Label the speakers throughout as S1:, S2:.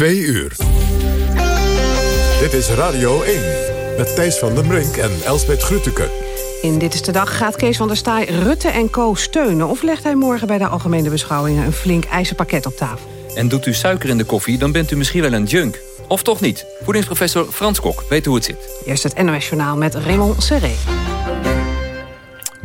S1: Twee uur. Dit is Radio 1 met Thijs van den Brink en Elsbeth Grütke.
S2: In Dit is de Dag gaat Kees van der Staaij Rutte en Co. steunen... of legt hij morgen bij de algemene beschouwingen... een flink ijzerpakket op tafel?
S3: En doet u suiker in de koffie, dan bent u misschien wel een junk. Of toch niet? Voedingsprofessor Frans Kok weet hoe het zit.
S2: Eerst het NOS Journaal met Raymond Serré.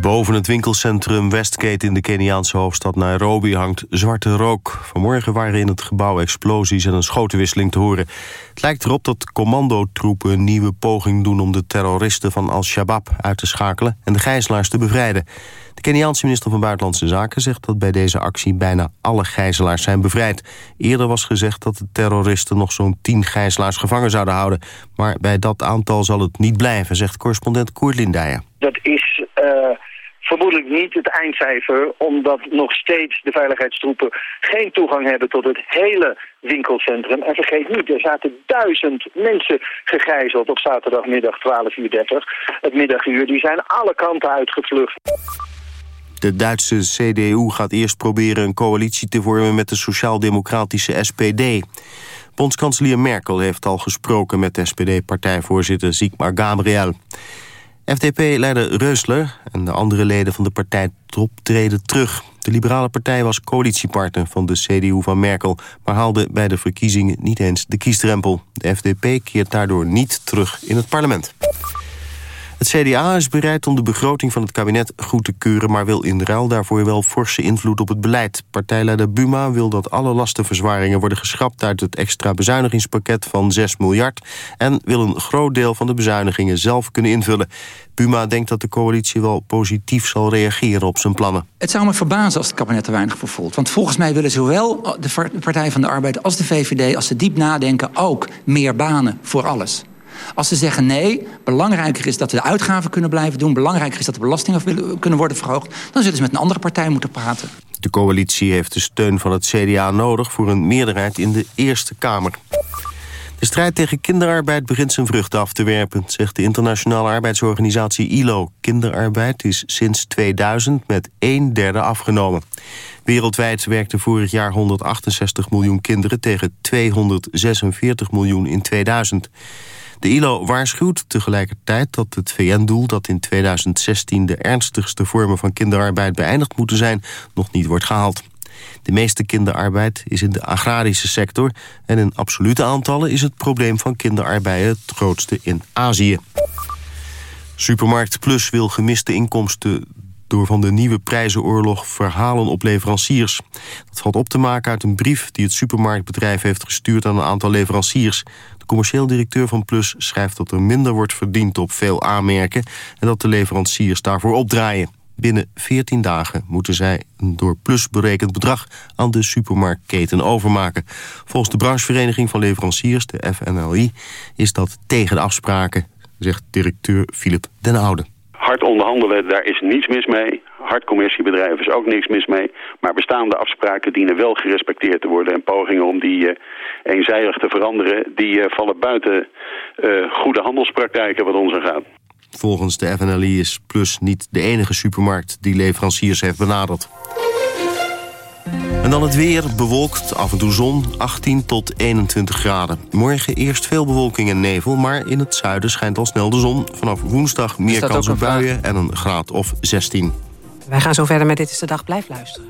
S4: Boven het winkelcentrum Westgate in de Keniaanse hoofdstad Nairobi hangt zwarte rook. Vanmorgen waren in het gebouw explosies en een schotenwisseling te horen. Het lijkt erop dat commandotroepen een nieuwe poging doen om de terroristen van Al-Shabaab uit te schakelen en de gijzelaars te bevrijden. De Keniaanse minister van Buitenlandse Zaken zegt dat bij deze actie bijna alle gijzelaars zijn bevrijd. Eerder was gezegd dat de terroristen nog zo'n tien gijzelaars gevangen zouden houden. Maar bij dat aantal zal het niet blijven, zegt correspondent Koert Lindijen.
S5: Dat is... Uh vermoedelijk niet het eindcijfer... omdat nog steeds de veiligheidstroepen geen toegang hebben tot het hele winkelcentrum. En vergeet niet, er zaten duizend mensen gegijzeld op zaterdagmiddag 12.30 uur. Het middaguur, die zijn alle kanten uitgevlucht.
S4: De Duitse CDU gaat eerst proberen een coalitie te vormen met de sociaal-democratische SPD. Bondskanselier Merkel heeft al gesproken met SPD-partijvoorzitter Sigmar Gabriel. FDP-leider Reusler en de andere leden van de partij treden terug. De Liberale Partij was coalitiepartner van de CDU van Merkel... maar haalde bij de verkiezingen niet eens de kiesdrempel. De FDP keert daardoor niet terug in het parlement. Het CDA is bereid om de begroting van het kabinet goed te keuren... maar wil in ruil daarvoor wel forse invloed op het beleid. Partijleider Buma wil dat alle lastenverzwaringen worden geschrapt... uit het extra bezuinigingspakket van 6 miljard... en wil een groot deel van de bezuinigingen zelf kunnen invullen. Buma denkt dat de coalitie wel positief zal reageren op zijn plannen.
S6: Het zou me verbazen als het kabinet er weinig voor voelt. Want volgens mij willen zowel de Partij van de Arbeid als de VVD... als ze diep nadenken ook meer banen voor alles. Als ze zeggen nee, belangrijker is dat we de uitgaven kunnen blijven doen... belangrijker is dat de belastingen kunnen worden verhoogd... dan zullen ze met een andere partij moeten praten.
S4: De coalitie heeft de steun van het CDA nodig... voor een meerderheid in de Eerste Kamer. De strijd tegen kinderarbeid begint zijn vruchten af te werpen... zegt de internationale arbeidsorganisatie ILO. Kinderarbeid is sinds 2000 met een derde afgenomen. Wereldwijd werkten vorig jaar 168 miljoen kinderen... tegen 246 miljoen in 2000. De ILO waarschuwt tegelijkertijd dat het VN-doel... dat in 2016 de ernstigste vormen van kinderarbeid beëindigd moeten zijn... nog niet wordt gehaald. De meeste kinderarbeid is in de agrarische sector... en in absolute aantallen is het probleem van kinderarbeid het grootste in Azië. Supermarkt Plus wil gemiste inkomsten door van de nieuwe prijzenoorlog verhalen op leveranciers. Dat valt op te maken uit een brief die het supermarktbedrijf heeft gestuurd aan een aantal leveranciers. Commercieel directeur van Plus schrijft dat er minder wordt verdiend op veel aanmerken... en dat de leveranciers daarvoor opdraaien. Binnen 14 dagen moeten zij een door Plus berekend bedrag aan de supermarktketen overmaken. Volgens de branchevereniging van leveranciers, de FNLI, is dat tegen de afspraken, zegt directeur Philip den Oude.
S7: Hard onderhandelen, daar is niets mis mee. Hard commerciebedrijven is ook niks mis mee. Maar bestaande afspraken dienen wel gerespecteerd te worden. En pogingen om die uh, eenzijdig te veranderen... die uh, vallen buiten uh, goede handelspraktijken wat ons aan gaat.
S4: Volgens de FNLI is Plus niet de enige supermarkt die leveranciers heeft benaderd. En dan het weer, bewolkt, af en toe zon, 18 tot 21 graden. Morgen eerst veel bewolking en nevel, maar in het zuiden schijnt al snel de zon. Vanaf woensdag meer kans op buien en een graad of 16.
S2: Wij gaan zo verder met Dit is de Dag. Blijf luisteren.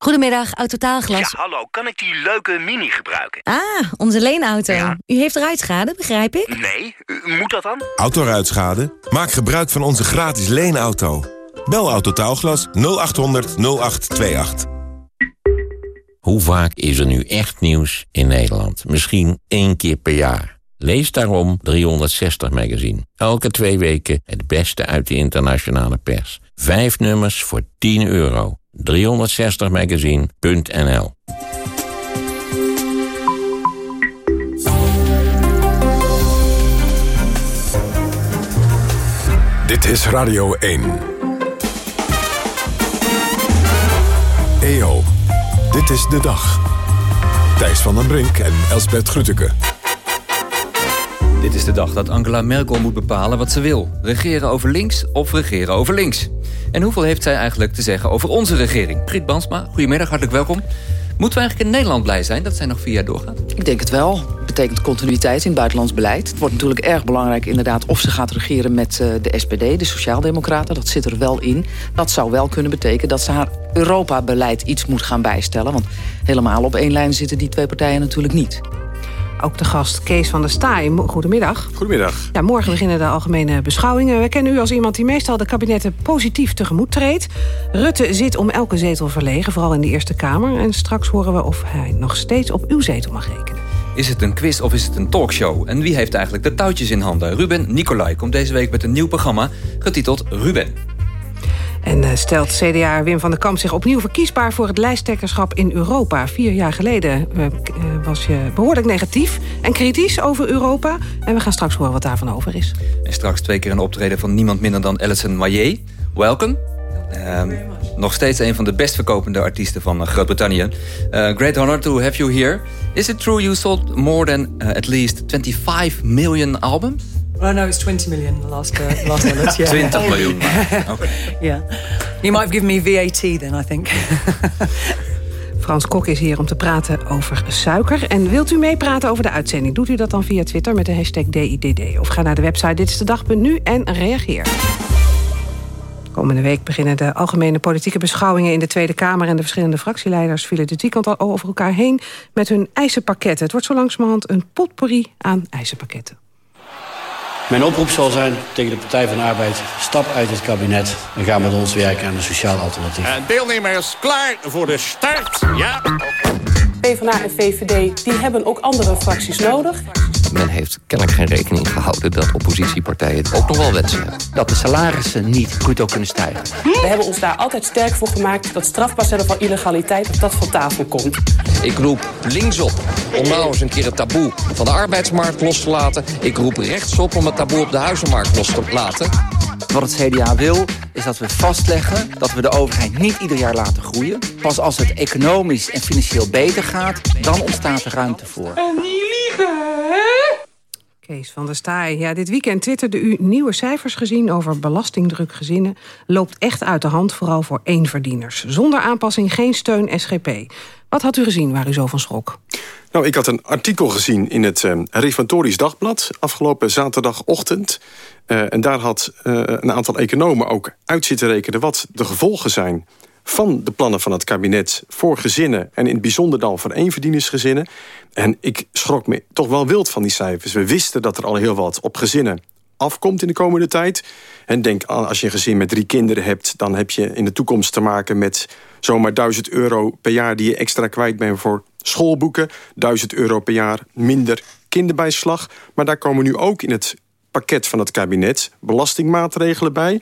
S8: Goedemiddag, Autotaalglas.
S9: Ja, hallo. Kan ik die leuke Mini gebruiken?
S8: Ah, onze leenauto. U heeft ruitschade, begrijp ik?
S9: Nee, moet dat dan?
S10: Autoruitschade? Maak gebruik van onze gratis leenauto. Bel Autotaalglas 0800 0828.
S11: Hoe vaak is er nu echt nieuws in Nederland? Misschien één keer per jaar. Lees daarom 360 Magazine. Elke twee weken het beste uit de internationale pers. Vijf nummers voor 10 euro. 360magazine.nl
S1: Dit is Radio 1. EO, dit is de dag. Thijs van den Brink en Elsbert Grütke.
S3: Dit is de dag dat Angela Merkel moet bepalen wat ze wil. Regeren over links of regeren over links. En hoeveel heeft zij eigenlijk te zeggen over onze regering? Priet Bansma, goedemiddag, hartelijk welkom. Moeten we eigenlijk in Nederland blij zijn dat zij nog vier jaar doorgaat?
S12: Ik denk het wel. Het betekent continuïteit in het buitenlands beleid. Het wordt natuurlijk erg belangrijk inderdaad of ze gaat regeren met uh, de SPD, de Sociaaldemocraten. Dat zit er wel in. Dat zou wel kunnen betekenen dat ze haar Europa-beleid iets moet gaan bijstellen. Want helemaal op één lijn zitten die twee partijen natuurlijk niet.
S2: Ook de gast Kees van der Staaij. Goedemiddag.
S13: Goedemiddag.
S2: Ja, morgen beginnen de algemene beschouwingen. We kennen u als iemand die meestal de kabinetten positief tegemoet treedt. Rutte zit om elke zetel verlegen, vooral in de Eerste Kamer. En straks horen we of hij nog steeds op uw zetel mag rekenen.
S3: Is het een quiz of is het een talkshow? En wie heeft eigenlijk de touwtjes in handen? Ruben Nicolai komt deze week met een nieuw programma getiteld Ruben.
S2: En uh, stelt CDA Wim van der Kamp zich opnieuw verkiesbaar... voor het lijsttrekkerschap in Europa. Vier jaar geleden uh, was je behoorlijk negatief en kritisch over Europa. En we gaan straks horen wat daarvan over is.
S3: En straks twee keer een optreden van niemand minder dan Alison Maillet. Welkom. Um, nog steeds een van de best verkopende artiesten van Groot-Brittannië. Uh, great honor to have you here. Is it true you sold more than at least 25 million albums?
S14: Well, no, it's 20 million the last, uh, last I looked. Yeah.
S3: 20 miljoen. Okay.
S14: yeah. You might have given me VAT then, I think.
S2: Frans Kok is hier om te praten over suiker. En wilt u meepraten over de uitzending? Doet u dat dan via Twitter met de hashtag DIDD. Of ga naar de website ditstedag.nu en reageer. Komende week beginnen de algemene politieke beschouwingen in de Tweede Kamer... en de verschillende fractieleiders vielen dit weekend al over elkaar heen... met hun eisenpakketten. Het wordt zo langzamerhand een potpourri aan eisenpakketten.
S15: Mijn oproep zal zijn tegen de Partij van de Arbeid... stap uit het kabinet en ga met ons werken aan een sociaal alternatief.
S16: Uh, deelnemers klaar voor de start, ja.
S17: PvdA en VVD die hebben ook andere fracties nodig.
S18: Men heeft kennelijk geen rekening gehouden dat oppositiepartijen het ook nog wel wensen hebben.
S6: Dat de salarissen niet bruto kunnen stijgen.
S17: We hebben ons daar altijd sterk voor gemaakt dat strafbaar stellen van illegaliteit dat dat van tafel komt.
S18: Ik roep linksop om nou eens een keer het taboe van de arbeidsmarkt los te laten. Ik roep rechtsop om het taboe op de huizenmarkt los te laten.
S6: Wat het CDA wil, is dat we vastleggen dat we de overheid niet ieder jaar laten groeien. Pas als het economisch en financieel beter gaat, dan ontstaat er ruimte voor.
S17: En niet liegen, hè?
S2: Kees van der Staaij. Ja, dit weekend twitterde u nieuwe cijfers gezien over belastingdruk gezinnen. Loopt echt uit de hand, vooral voor éénverdieners. Zonder aanpassing geen steun SGP. Wat had u gezien waar u zo van schrok?
S13: Nou, ik had een artikel gezien in het uh, Dagblad... afgelopen zaterdagochtend. Uh, en daar had uh, een aantal economen ook uit zitten rekenen... wat de gevolgen zijn van de plannen van het kabinet voor gezinnen... en in het bijzonder dan voor eenverdienersgezinnen. En ik schrok me toch wel wild van die cijfers. We wisten dat er al heel wat op gezinnen afkomt in de komende tijd. En denk, als je een gezin met drie kinderen hebt... dan heb je in de toekomst te maken met zomaar 1000 euro per jaar... die je extra kwijt bent voor schoolboeken. 1000 euro per jaar minder kinderbijslag. Maar daar komen nu ook in het pakket van het kabinet belastingmaatregelen bij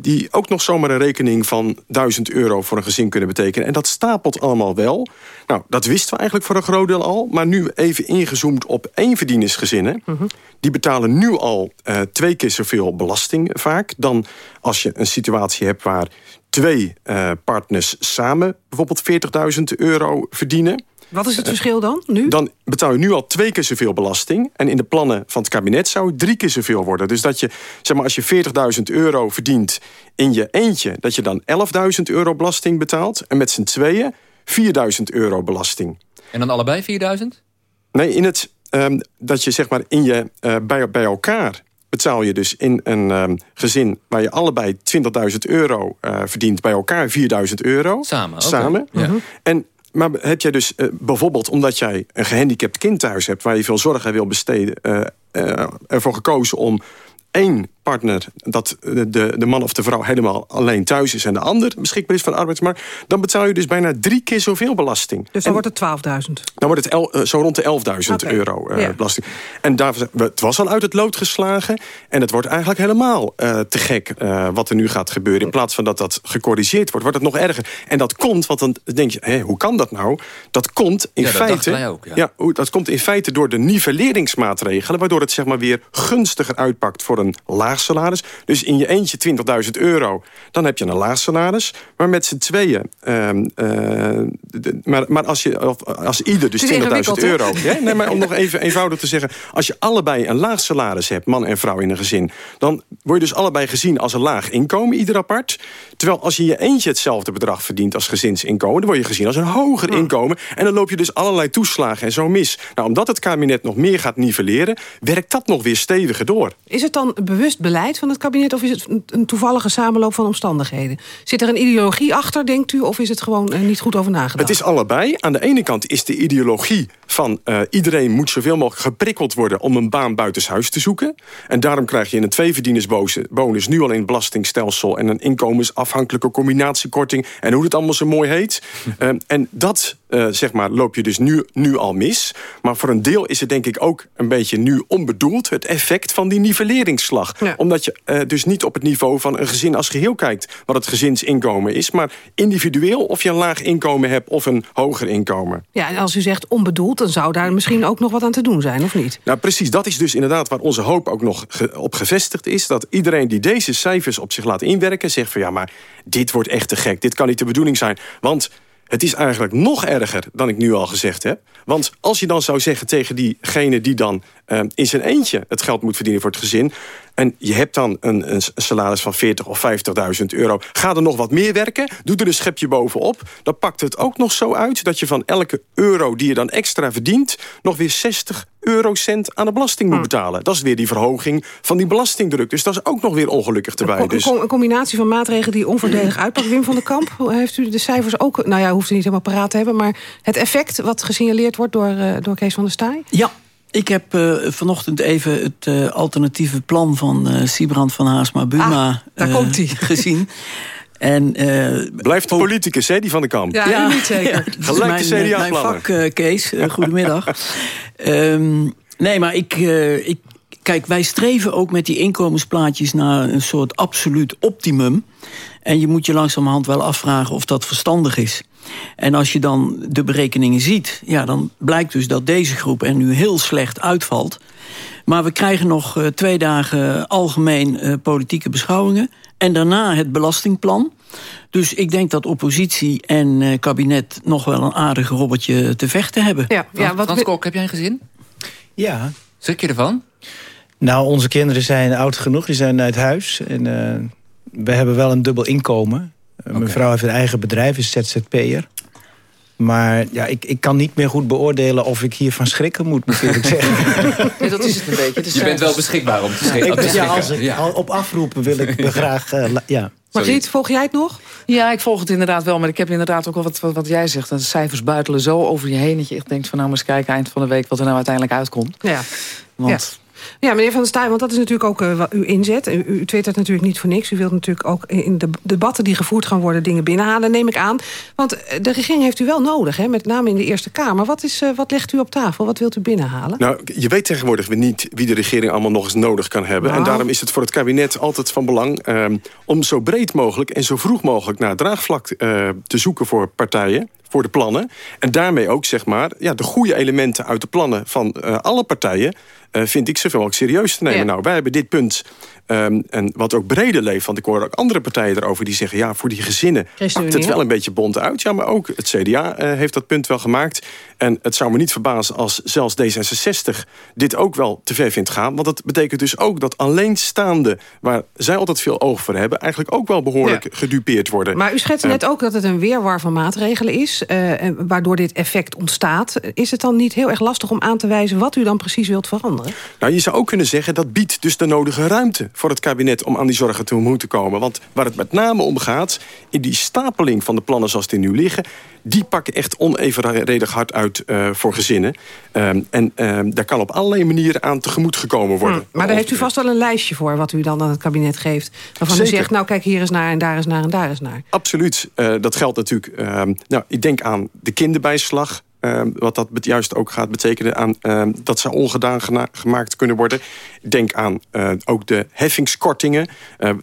S13: die ook nog zomaar een rekening van 1000 euro voor een gezin kunnen betekenen. En dat stapelt allemaal wel. Nou, dat wisten we eigenlijk voor een groot deel al. Maar nu even ingezoomd op eenverdienersgezinnen. Mm Die betalen nu al uh, twee keer zoveel belasting vaak... dan als je een situatie hebt waar twee uh, partners samen bijvoorbeeld 40.000 euro verdienen.
S2: Wat is het verschil dan, nu?
S13: Dan betaal je nu al twee keer zoveel belasting. En in de plannen van het kabinet zou het drie keer zoveel worden. Dus dat je, zeg maar, als je 40.000 euro verdient in je eentje... dat je dan 11.000 euro belasting betaalt. En met z'n tweeën 4.000 euro belasting.
S3: En dan allebei 4000?
S13: Nee, in het, ehm, dat je zeg maar in je, eh, bij, bij elkaar betaal je dus in een ehm, gezin... waar je allebei 20.000 euro eh, verdient, bij elkaar 4.000 euro.
S3: Samen.
S13: Samen.
S3: Ja.
S13: En, maar heb jij dus eh, bijvoorbeeld omdat jij een gehandicapt kind thuis hebt... waar je veel zorg aan wil besteden, eh, eh, ervoor gekozen om één partner... dat de, de, man of de vrouw helemaal alleen thuis is... en de ander beschikbaar is van de arbeidsmarkt... dan betaal je dus bijna drie keer zoveel belasting.
S2: Dus dan wordt het 12.000.
S13: Dan wordt het el- eh, zo rond de 11.000
S2: Oké.
S13: euro eh,
S2: Ja.
S13: belasting. En daar, het was al uit het lood geslagen. En het wordt eigenlijk helemaal eh, te gek eh, wat er nu gaat gebeuren. In plaats van dat dat gecorrigeerd wordt, wordt het nog erger. En dat komt, want dan denk je, hé, hoe kan dat nou? Dat komt in
S3: Ja, dat
S13: feite...
S3: ook, ja.
S13: hoe- dat komt in feite door de nivelleringsmaatregelen... waardoor het zeg maar weer gunstiger uitpakt voor een laag salaris. Dus in je eentje 20.000 euro, dan heb je een laag salaris. Maar met z'n tweeën... ehm, eh, de- maar, maar als, je, of als ieder dus
S2: Het is
S13: 20.000
S2: ingewikkeld, hè?
S13: euro... Ja, nee, maar om nog even eenvoudig te zeggen... als je allebei een laag salaris hebt, man en vrouw in een gezin... dan word je dus allebei gezien als een laag inkomen, ieder apart. Terwijl als je in je eentje hetzelfde bedrag verdient als gezinsinkomen... dan word je gezien als een hoger inkomen. En dan loop je dus allerlei toeslagen en zo mis. Nou, omdat het kabinet nog meer gaat nivelleren... werkt dat nog weer steviger door.
S2: Is het dan bewust beleid van het kabinet... of is het een- een toevallige samenloop van omstandigheden? Zit er een ideologie achter, denkt u... of is het gewoon eh, niet goed over nagedacht?
S13: Het is allebei. Aan de ene kant is de ideologie van eh, iedereen moet zoveel mogelijk geprikkeld worden om een baan buitenshuis te zoeken. En daarom krijg je een tweeverdienersbonus nu al in het belastingstelsel en een inkomensafhankelijke combinatiekorting en hoe het allemaal zo mooi heet. Eh, en dat zeg maar, loop je dus nu, nu al mis. Maar voor een deel is het denk ik ook een beetje nu onbedoeld... het effect van die nivelleringsslag. Omdat je eh, dus niet op het niveau van een gezin als geheel kijkt... wat het gezinsinkomen is, maar individueel... of je een laag inkomen hebt of een hoger inkomen.
S2: Ja, en als u zegt onbedoeld, dan zou daar misschien ook nog wat aan te doen zijn, of niet?
S13: Nou, precies, dat is dus inderdaad waar onze hoop ook nog ge- op gevestigd is. Dat iedereen die deze cijfers op zich laat inwerken... zegt van ja, maar dit wordt echt te gek. Dit kan niet de bedoeling zijn. Want het is eigenlijk nog erger dan ik nu al gezegd heb. Want als je dan zou zeggen tegen diegene die dan eh, in zijn eentje... het geld moet verdienen voor het gezin... en je hebt dan een, een salaris van 40 of 50.000 euro... ga er nog wat meer werken, doe er een schepje bovenop... dan pakt het ook nog zo uit dat je van elke euro die je dan extra verdient... nog weer 60 eurocent aan de belasting moet betalen. Dat is weer die verhoging van die belastingdruk. Dus dat is ook nog weer ongelukkig erbij.
S2: Een,
S13: Dus...
S2: een combinatie van maatregelen die onvoordelig uitpakt. Wim van den Kamp, heeft u de cijfers ook... nou ja, hoeft u niet helemaal paraat te hebben... maar het effect wat gesignaleerd wordt door, eh, door Kees van der Staaij?
S19: Ja, ik heb eh, vanochtend even het eh, alternatieve plan van eh Siebrand van Haasma Buma
S2: Ah,
S19: eh, gezien. En, eh,
S13: Blijft de politicus, hè, die van de Kamp.
S2: Ja, niet zeker.
S19: is
S13: Gelijk
S19: mijn,
S13: de CDA
S19: Mijn vak, Kees. Goedemiddag. Ehm, nee, maar ik, eh, ik... Kijk, wij streven ook met die inkomensplaatjes naar een soort absoluut optimum. En je moet je langzamerhand wel afvragen of dat verstandig is. En als je dan de berekeningen ziet... Ja, dan blijkt dus dat deze groep er nu heel slecht uitvalt. Maar we krijgen nog eh, twee dagen algemeen eh, politieke beschouwingen. En daarna het belastingplan. Dus ik denk dat oppositie en eh, kabinet nog wel een aardig robbertje te vechten hebben.
S2: Ja,
S3: ja, wat Frans Kok, heb jij een gezin?
S20: Ja.
S3: Schrik je ervan?
S20: Nou, onze kinderen zijn oud genoeg, die zijn uit huis. En eh, we hebben wel een dubbel inkomen. Eh, Mijn vrouw heeft een eigen bedrijf, is ZZP'er. Maar ja, ik, ik kan niet meer goed beoordelen of ik hiervan schrikken moet, moet ik zeggen.
S12: Nee, dat is het een beetje.
S3: Je bent wel beschikbaar om te schrikken.
S20: Ik, ja, als ik,
S3: Ja.
S20: al- op afroepen wil ik me graag... la- ja.
S2: Margriet, volg jij het nog?
S12: Ja, ik volg het inderdaad wel. Maar ik heb inderdaad ook wel wat, wat, wat jij zegt. De cijfers buitelen zo over je heen... dat je echt denkt van nou, maar eens kijken eind van de week... wat er nou uiteindelijk uitkomt.
S2: Ja.
S12: Want
S2: Ja, meneer Van der Staaij, want dat is natuurlijk ook eh, uw inzet. U, u twittert natuurlijk niet voor niks. U wilt natuurlijk ook in de debatten die gevoerd gaan worden... dingen binnenhalen, neem ik aan. Want eh, de regering heeft u wel nodig, hè, met name in de Eerste Kamer. Wat, is, eh, wat legt u op tafel? Wat wilt u binnenhalen?
S13: Nou, je weet tegenwoordig niet wie de regering allemaal nog eens nodig kan hebben.
S2: Nou.
S13: En daarom is het voor het kabinet altijd van belang... ehm, om zo breed mogelijk en zo vroeg mogelijk naar draagvlak te zoeken voor partijen. Voor de plannen. En daarmee ook zeg maar, ja, de goede elementen uit de plannen van uh, alle partijen... Uh, vind ik zoveel ook serieus te nemen. Nou, wij hebben dit punt Um, en wat ook breder leeft, want ik hoor ook andere partijen erover die zeggen... ja, voor die gezinnen pakt het wel een beetje bont uit. Ja, maar ook het CDA uh, heeft dat punt wel gemaakt. En het zou me niet verbazen als zelfs D66 dit ook wel te ver vindt gaan. Want dat betekent dus ook dat alleenstaande... waar zij altijd veel oog voor hebben... eigenlijk ook wel behoorlijk ja. gedupeerd worden.
S2: Maar u schetst net ook dat het een weerwar van maatregelen is... Uh, waardoor dit effect ontstaat. Is het dan niet heel erg lastig om aan te wijzen... wat u dan precies wilt veranderen?
S13: Nou, je zou ook kunnen zeggen... dat biedt dus de nodige ruimte voor het kabinet... om aan die zorgen te moeten komen. Want waar het met name om gaat... in die stapeling van de plannen zoals die nu liggen... die pakken echt onevenredig hard uit uh, voor gezinnen. Um, en um, daar kan op allerlei manieren aan tegemoet gekomen worden.
S2: Hm, maar daar heeft u vast wel een lijstje voor... wat u dan aan het kabinet geeft. Waarvan Zeker. u zegt, nou kijk, hier is naar en daar is naar en daar is naar.
S13: Absoluut. Uh, dat geldt natuurlijk... Uh, nou, ik denk aan de kinderbijslag... Uh, wat dat juist ook gaat betekenen aan uh, dat ze ongedaan gemaakt kunnen worden. Denk aan uh, ook de heffingskortingen,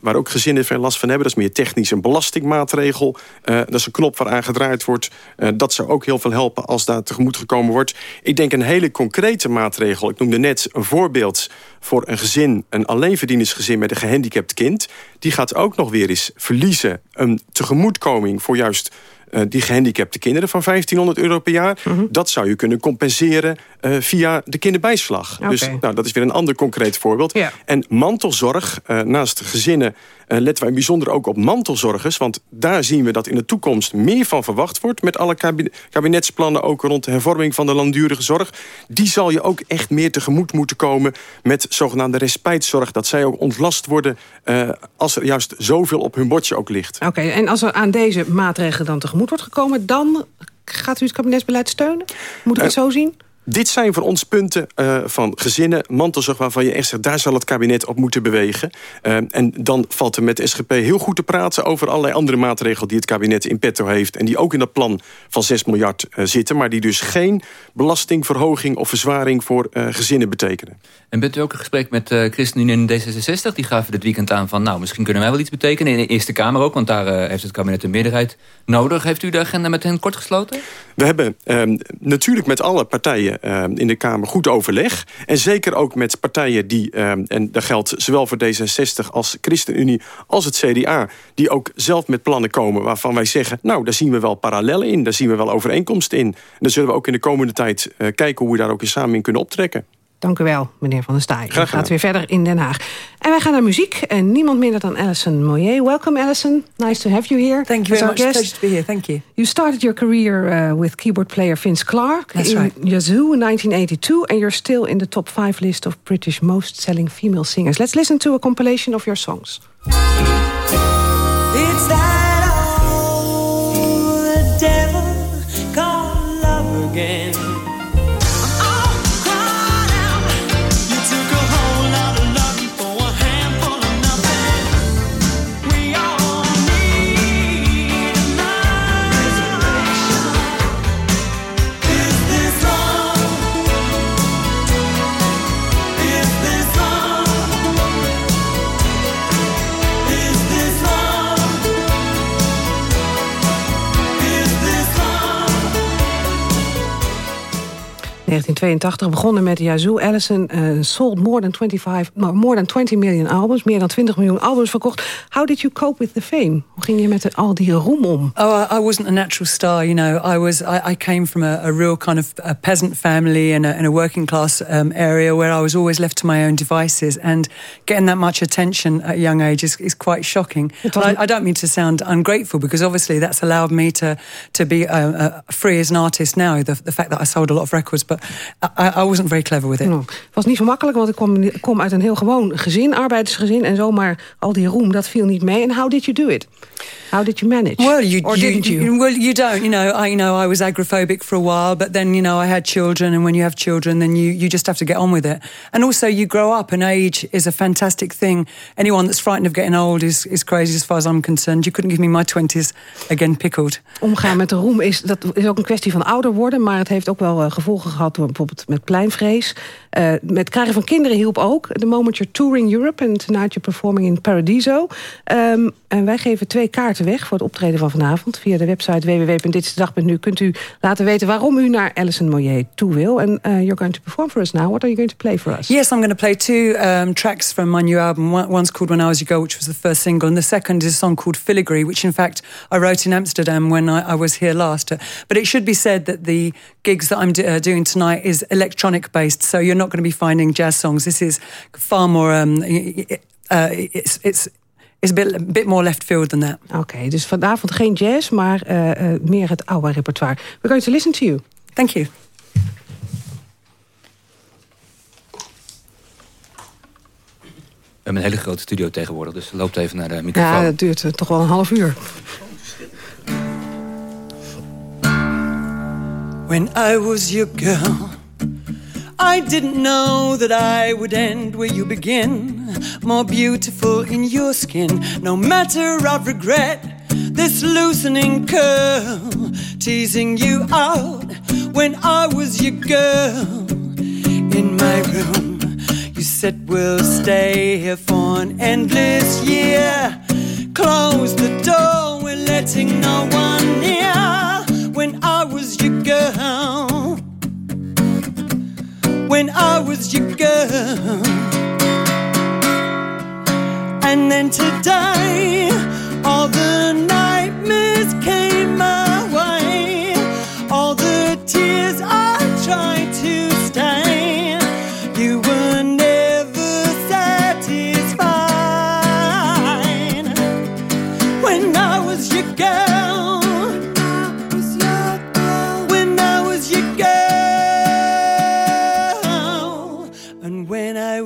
S13: waar ook gezinnen veel last van hebben. Dat is meer technisch een belastingmaatregel. dat is een knop waaraan gedraaid wordt. dat zou ook heel veel helpen als daar tegemoet gekomen wordt. Ik denk een hele concrete maatregel. Ik noemde net een voorbeeld voor een gezin, een alleenverdienersgezin met een gehandicapt kind. Die gaat ook nog weer eens verliezen een tegemoetkoming voor juist uh, die gehandicapte kinderen van 1500 euro per jaar. Mm -hmm. Dat zou je kunnen compenseren uh, via de kinderbijslag. Okay. Dus nou, dat is weer een ander concreet voorbeeld. Ja. En mantelzorg, uh, naast gezinnen letten wij bijzonder ook op mantelzorgers. Want daar zien we dat in de toekomst meer van verwacht wordt... met alle kabinetsplannen ook rond de hervorming van de langdurige zorg. Die zal je ook echt meer tegemoet moeten komen... met zogenaamde respijtzorg. Dat zij ook ontlast worden als er juist zoveel op hun bordje ook ligt.
S2: Oké, okay, en als er aan deze maatregelen dan tegemoet wordt gekomen... dan gaat u het kabinetsbeleid steunen? Moet ik het uh, zo zien?
S13: Dit zijn voor ons punten uh, van gezinnen, mantelzorg... waarvan je echt zegt, daar zal het kabinet op moeten bewegen. Uh, en dan valt er met de SGP heel goed te praten... over allerlei andere maatregelen die het kabinet in petto heeft... en die ook in dat plan van 6 miljard uh, zitten... maar die dus geen belastingverhoging of verzwaring voor gezinnen betekenen.
S3: En bent u ook in gesprek met ChristenUnie en D66? Die gaven dit weekend aan van, nou, misschien kunnen wij wel iets betekenen... in de Eerste Kamer ook, want daar heeft het kabinet een meerderheid nodig. Heeft u de agenda met hen kort gesloten?
S13: We hebben ehm, natuurlijk met alle partijen uh, in de Kamer goed overleg. En zeker ook met partijen die, uh, en dat geldt zowel voor D66 als ChristenUnie als het CDA... die ook zelf met plannen komen waarvan wij zeggen... nou, daar zien we wel parallellen in, daar zien we wel overeenkomsten in. En dan zullen we ook in de komende tijd uh, kijken hoe we daar ook in samen in kunnen optrekken.
S2: Dank u wel, meneer Van der Staaij. We gaan weer verder in Den Haag. En wij gaan naar muziek. En niemand minder dan Alison Moyer. Welcome, Alison. Nice to have you here.
S14: Thank you very much. Guest. Pleasure to be here. Thank you.
S2: You started your career uh, with keyboard player Vince Clarke
S14: That's
S2: in
S14: right.
S2: Yazoo in 1982. And you're still in the top five list of British most selling female singers. Let's listen to a compilation of your songs.
S21: It's that
S2: 1982 begonnen met Yazoo. Allison uh, sold more than, 25, more than 20 million albums. Meer dan 20 miljoen albums verkocht. How did you cope with the fame? Hoe ging je met de, al die roem om?
S14: Oh, I wasn't a natural star, you know. I was. I, I came from a, a, real kind of a peasant family and a, and a working class um, area where I was always left to my own devices. And getting that much attention at a young age is, is quite shocking. I, I, don't mean to sound ungrateful because obviously that's allowed me to to be uh, uh, free as an artist now. The, the fact that I sold a lot of records, but I, I wasn't very clever with it.
S2: No. Het was niet zo makkelijk, want ik kom, kom uit een heel gewoon gezin, arbeidersgezin. En zomaar al die roem, dat viel niet mee. En how did you do it? How did you manage?
S14: Well, you,
S2: Or
S14: you,
S2: didn't you?
S14: you? Well, you don't. You know, I you know I was agoraphobic for a while, but then you know I had children, and when you have children, then you you just have to get on with it. And also, you grow up, and age is a fantastic thing. Anyone that's frightened of getting old is is crazy, as far as I'm concerned. You couldn't give me my twenties again pickled.
S2: Omgaan met de roem is dat is ook een kwestie van ouder worden, maar het heeft ook wel uh, gevolgen gehad bijvoorbeeld met pleinvrees. Uh, met krijgen van kinderen hielp ook. The moment you're touring Europe and tonight you're performing in Paradiso. Um, en wij geven twee kaarten weg voor het optreden van vanavond. Via de website www.ditstedag.nu kunt u laten weten waarom u naar Alison Moyer toe wil. En uh, you're going to perform for us now. What are you going to play for us?
S14: Yes, I'm going to play two um, tracks from my new album. One, one's called When I Was Your Girl, which was the first single. And the second is a song called Filigree, which in fact I wrote in Amsterdam when I, I was here last. Uh, but it should be said that the gigs that I'm uh, doing tonight is electronic based. So you're not going to be finding jazz songs. This is far more... Um, uh, it's, it's is a bit, a bit more left field than that.
S2: Oké, okay, dus vanavond geen jazz, maar uh, uh, meer het oude repertoire. We're going to listen to you.
S14: Thank you.
S3: We hebben een hele grote studio tegenwoordig, dus loopt even naar de microfoon.
S2: Ja, dat duurt uh, toch wel een half uur.
S21: When I was your girl I didn't know that I would end where you begin. More beautiful in your skin, no matter of regret. This loosening curl, teasing you out when I was your girl. In my room, you said we'll stay here for an endless year. Close the door, we're letting no one near. When I was your girl when I was your girl. And then today, all the nightmares came my way. All the tears I tried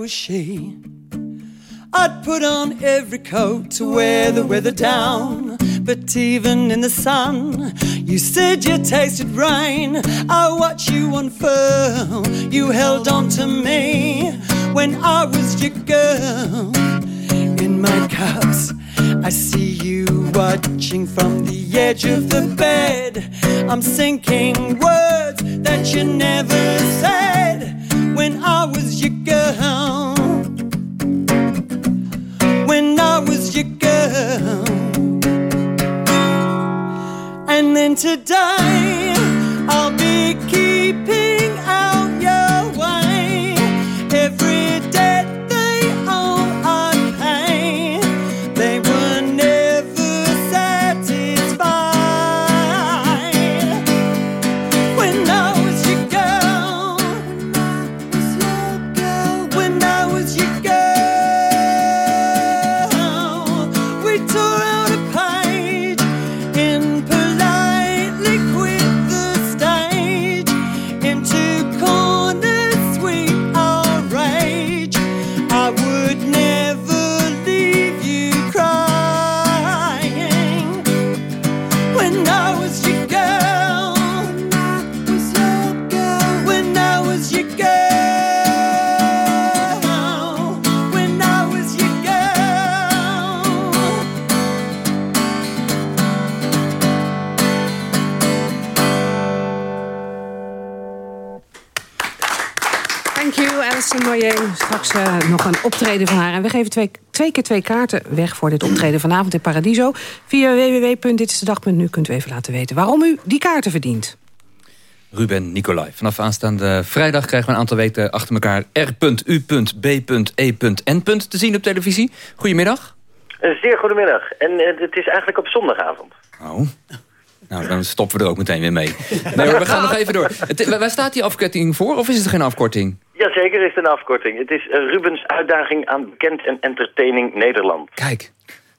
S21: she. I'd put on every coat to wear the weather down. But even in the sun, you said you tasted rain. I watched you unfurl. You held on to me when I was your girl. In my cups, I see you watching from the edge of the bed. I'm sinking words that you never said when I was your girl when I was your girl. And then today, I'll be
S2: geven twee, twee keer twee kaarten weg voor dit optreden vanavond in Paradiso. Via www.ditstedag.nu kunt u even laten weten waarom u die kaarten verdient.
S3: Ruben Nicolai. Vanaf aanstaande vrijdag krijgen we een aantal weken achter elkaar R.U.B.E.N. te zien op televisie. Goedemiddag.
S22: Een zeer goedemiddag. En uh, het is eigenlijk op zondagavond.
S3: Oh. Nou, dan stoppen we er ook meteen weer mee. Nee hoor, we gaan nog even door. Het, waar staat die afkorting voor of is het geen afkorting?
S22: Jazeker is het een afkorting. Het is uh, Rubens uitdaging aan bekend en entertaining Nederland.
S3: Kijk,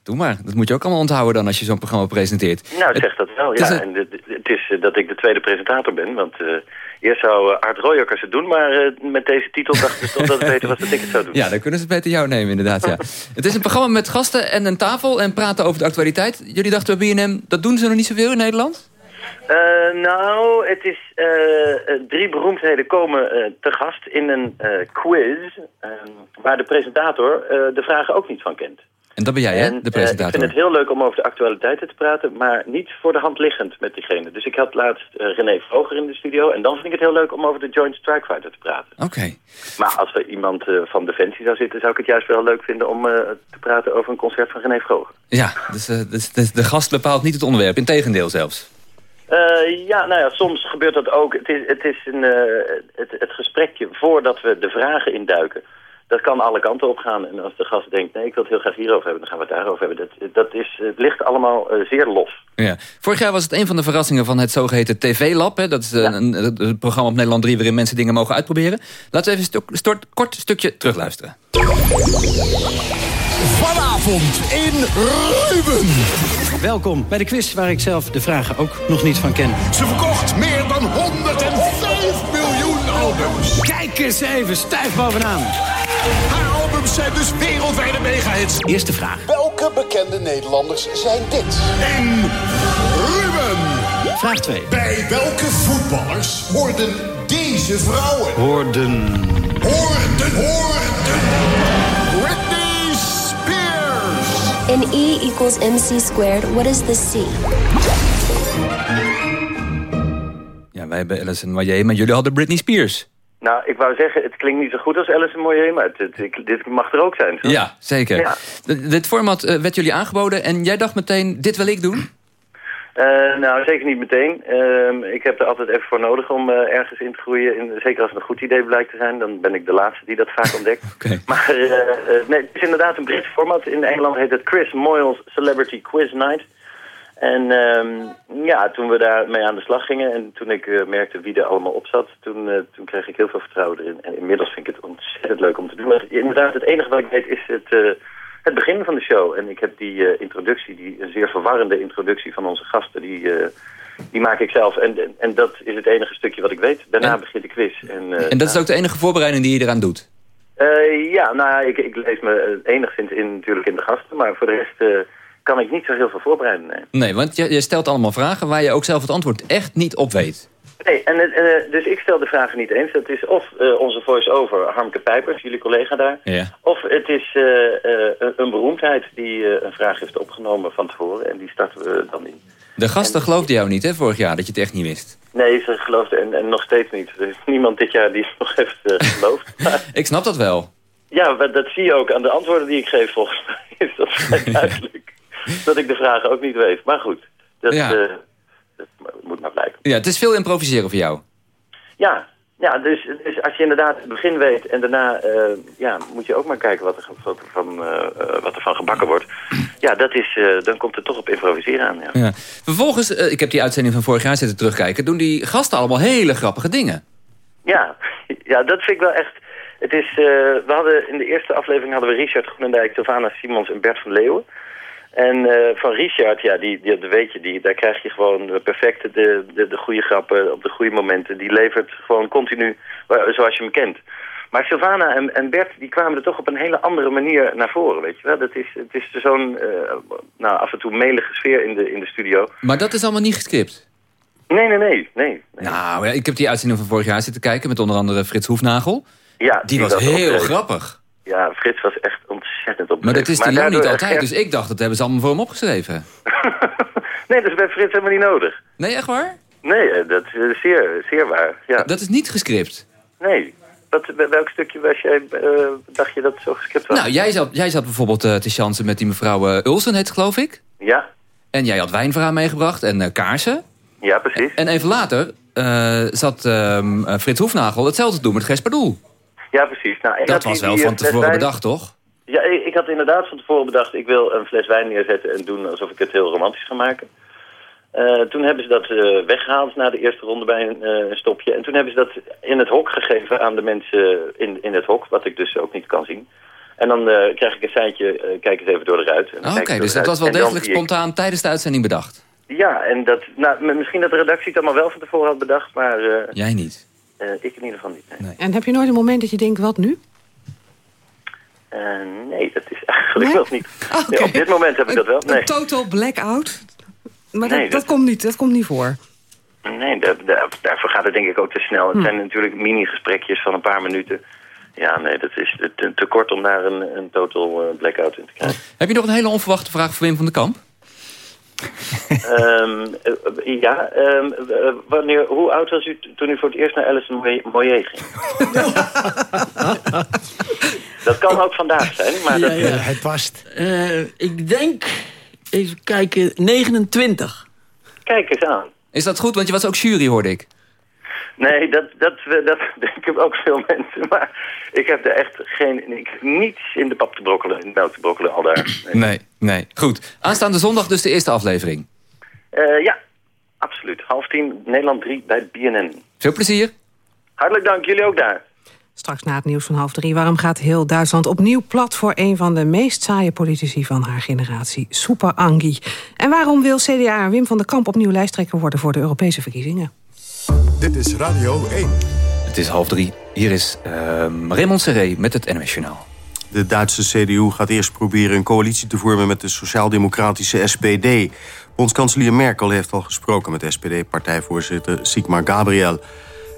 S3: doe maar. Dat moet je ook allemaal onthouden dan als je zo'n programma presenteert.
S22: Nou, zeg dat wel, ja. En het, het is dat ik de tweede presentator ben, want... Uh, Eerst zou Art Royakkers het doen, maar uh, met deze titel dachten ze toch dat het beter was dat ik het zou doen.
S3: Ja, dan kunnen ze het beter jou nemen inderdaad, ja. het is een programma met gasten en een tafel en praten over de actualiteit. Jullie dachten bij BNM, dat doen ze nog niet zoveel in Nederland?
S22: Uh, nou, het is uh, drie beroemdheden komen te gast in een quiz... waar de presentator de vragen ook niet van kent.
S3: En dat ben jij, hè, de
S22: eh,
S3: presentator.
S22: ik vind het heel leuk om over de actualiteiten te praten, maar niet voor de hand liggend met diegene. Dus ik had laatst eh, René Vroger in de studio en dan vind ik het heel leuk om over de Joint Strike Fighter te praten.
S3: Oké.
S22: Maar als er iemand eh, van Defensie zou zitten, zou ik het juist wel leuk vinden om te praten over een concert van René Vroger.
S3: Ja, dus, dus, dus de gast bepaalt niet het onderwerp. Integendeel zelfs.
S22: Ja, nou ja, soms gebeurt dat ook. Het is, het, is een, het, het gesprekje voordat we de vragen induiken. Dat kan alle kanten op gaan. En als de gast denkt, nee, ik wil het heel graag hierover hebben, dan gaan we het daarover hebben. Dat, dat is, het ligt allemaal eh, zeer los.
S3: Ja. Vorig jaar was het een van de verrassingen van het zogeheten TV-lab. hè. Dat is eh, een, een, een programma op Nederland 3 waarin mensen dingen mogen uitproberen. Laten we even een stu- kort stukje terugluisteren.
S23: Vanavond in Ruben.
S19: Welkom bij de quiz waar ik zelf de vragen ook nog niet van ken.
S23: Ze verkocht meer dan 105 miljoen albums.
S19: Kijk eens even, stijf bovenaan.
S23: Haar albums zijn dus wereldwijde megahits.
S19: Eerste vraag.
S23: Welke bekende Nederlanders zijn dit? In Ruben.
S19: Vraag 2.
S23: Bij welke voetballers hoorden deze vrouwen?
S19: Hoorden.
S23: Hoorden, hoorden. Britney Spears.
S24: In E equals mc squared, what is the C?
S3: Ja, wij hebben Alice en Maillet, maar jullie hadden Britney Spears.
S22: Nou, ik wou zeggen, het klinkt niet zo goed als Alice Moyer, maar het, het- ik- dit mag er ook zijn. toch?
S3: Ja, zeker.
S22: Ja.
S3: Dit format eh, werd jullie aangeboden en jij dacht meteen, dit wil ik doen?
S22: Eh, nou, zeker niet meteen. Ehm, ik heb er altijd even voor nodig om eh, ergens in te groeien. En zeker als het een goed idee blijkt te zijn, dan ben ik de laatste die dat vaak ontdekt. Maar eh, eh, nee, het is inderdaad een Brits format. In Engeland heet het Chris Moyles Celebrity Quiz Night. En ehm, ja, toen we daarmee aan de slag gingen en toen ik eh, merkte wie er allemaal op zat, toen, eh, toen kreeg ik heel veel vertrouwen erin. En inmiddels vind ik het ontzettend leuk om te doen. Maar inderdaad, het enige wat ik weet is het, eh, het begin van de show. En ik heb die introductie, die een zeer verwarrende introductie van onze gasten, die, die maak ik zelf. En, en, en dat is het enige stukje wat ik weet. Daarna begint de quiz. En,
S3: En dat is ook de enige voorbereiding die je eraan doet?
S22: ja, nou, ja, ik, ik lees me enigszins in natuurlijk in de gasten, maar voor de rest kan ik niet zo heel veel voorbereiden. Nee.
S3: Nee, want je, je stelt allemaal vragen waar je ook zelf het antwoord echt niet op weet.
S22: Nee, en, het, eh, dus ik stel de vragen niet eens. Dat is of eh, onze voice-over Harmke Pijpers, jullie collega daar.
S3: Ja.
S22: Of het is eh, eh, een- beroemdheid die eh, een vraag heeft opgenomen van tevoren. En die starten we dan in.
S3: De gasten geloofden jou niet, hè, vorig jaar, dat je het echt niet wist.
S22: Nee, ze geloofde en, en nog steeds niet. Er is niemand dit jaar die het nog heeft eh, geloofd.
S3: Ik snap dat wel.
S22: ja, dat zie je ook aan de antwoorden die ik geef volgens mij. Is dat vrij duidelijk. dat ik de vragen ook niet weet. Maar goed, dat,
S3: Ja.
S22: eh, dat moet maar blijken.
S3: Ja, het is veel improviseren voor jou.
S22: Ja, ja dus, dus als je inderdaad het begin weet en daarna eh, ja, moet je ook maar kijken wat er, wat er, van, eh, wat er van gebakken wordt. Ja, dat is, dan komt het toch op improviseren aan. Ja.
S3: Ja. Vervolgens, ik heb die uitzending van vorig jaar zitten terugkijken... doen die gasten allemaal hele grappige dingen.
S22: Ja, ja, dat vind ik wel echt... Het is, we hadden, in de eerste aflevering hadden we Richard Groenendijk, Sylvana Simons en Bert van Leeuwen. En eh, van Richard, ja, die, die, dat weet je, die, daar krijg je gewoon de perfecte, de, de, de goede grappen op de goede momenten. Die levert gewoon continu zoals je hem kent. Maar Sylvana en, en Bert, die kwamen er toch op een hele andere manier naar voren, weet je wel. Dat is, het is zo'n, eh, nou, af en toe melige sfeer in de, in de studio.
S3: Maar dat is allemaal niet gescript.
S22: Nee, nee, nee, nee.
S3: Nou, ja, ik heb die uitzending van vorig jaar zitten kijken... met onder andere Frits Hoefnagel.
S22: Ja,
S3: Die was heel grappig.
S22: Ja, Frits was echt ontzettend op.
S3: Maar dat is die jou niet altijd. Dus ik dacht, dat hebben ze allemaal voor hem opgeschreven.
S22: Nee, dat is bij Frits helemaal niet nodig.
S3: Nee, echt waar?
S22: Nee, eh, dat is eh, zeer, zeer waar. Ja.
S3: Dat is niet gescript.
S22: Nee. Wat, bij welk stukje was jij, eh, dacht je dat het zo gescript was?
S3: Nou, jij zat, jij zat bijvoorbeeld te chansen met die mevrouw eh, Ulsen, heet geloof ik.
S22: Ja,
S3: En jij had wijn voor haar meegebracht en kaarsen.
S22: ja, precies.
S3: En even later zat ehm, eh, Frits Hoefnagel hetzelfde te doen met Gers Pardoel.
S22: Ja, precies. Nou,
S3: Dat was
S22: die-
S3: wel
S22: die,
S3: van
S22: eh,
S3: tevoren
S22: wijn-
S3: bedacht, toch?
S22: Ja, ik, ik had inderdaad van tevoren bedacht... ik wil een fles wijn neerzetten en doen alsof ik het heel romantisch ga maken. Eh, toen hebben ze dat eh, weggehaald na de eerste ronde bij een, stopje. En toen hebben ze dat in het hok gegeven aan de mensen in, in het hok... wat ik dus ook niet kan zien. En dan krijg ik een seintje, kijk eens even door de ruit. Dan
S3: Oké, dus dat was wel degelijk
S22: ik-
S3: spontaan tijdens de uitzending bedacht.
S22: Ja, en dat, nou, misschien dat de redactie het allemaal wel van tevoren had bedacht, maar
S3: Jij niet.
S22: Eh, ik in ieder geval niet. Nee,
S2: En heb je nooit een moment dat je denkt, wat nu?
S22: Eh, nee dat is eigenlijk
S2: Nee?
S22: wel niet. Nee, op dit moment heb ik dat wel. Nee,
S2: Een total blackout? Maar dat,
S22: Nee,
S2: dat,
S22: dat-
S2: komt niet, dat komt niet voor.
S22: nee daar, daar- daarvoor gaat het denk ik ook te snel.
S2: Hm.
S22: Het zijn natuurlijk mini-gesprekjes van een paar minuten. Ja, nee, dat is te, te kort om daar een, een total uh, blackout in te krijgen.
S3: Heb je nog een hele onverwachte vraag voor Wim van den Kamp?
S22: Um, ja, um, wanneer, hoe oud was u toen u voor het eerst naar Alice Moyer ging? dat kan ook vandaag zijn, maar
S19: ja,
S22: dat...
S19: Ja,
S20: het past.
S19: Uh, ik denk, even kijken, 29.
S22: Kijk eens aan.
S3: Is dat goed? Want je was ook jury, hoorde ik.
S22: Nee, dat, dat, dat denken ook veel mensen. Maar ik heb er echt geen, ik heb niets in de pap te brokkelen, in de melk te brokkelen al daar.
S3: Nee, nee. nee. Goed. Aanstaande zondag dus de eerste aflevering.
S22: Uh, ja, absoluut. Half tien, Nederland 3 bij BNN.
S3: Veel plezier.
S22: Hartelijk dank, jullie ook daar.
S2: Straks na het nieuws van half drie. Waarom gaat heel Duitsland opnieuw plat voor een van de meest saaie politici van haar generatie, Super Angie? En waarom wil CDA Wim van der Kamp opnieuw lijsttrekker worden voor de Europese verkiezingen?
S23: Dit is Radio 1.
S3: Het is half drie. Hier is uh, Raymond Serré met het NOS Journaal.
S4: De Duitse CDU gaat eerst proberen een coalitie te vormen met de sociaal-democratische SPD. Bondskanselier Merkel heeft al gesproken met SPD-partijvoorzitter Sigmar Gabriel.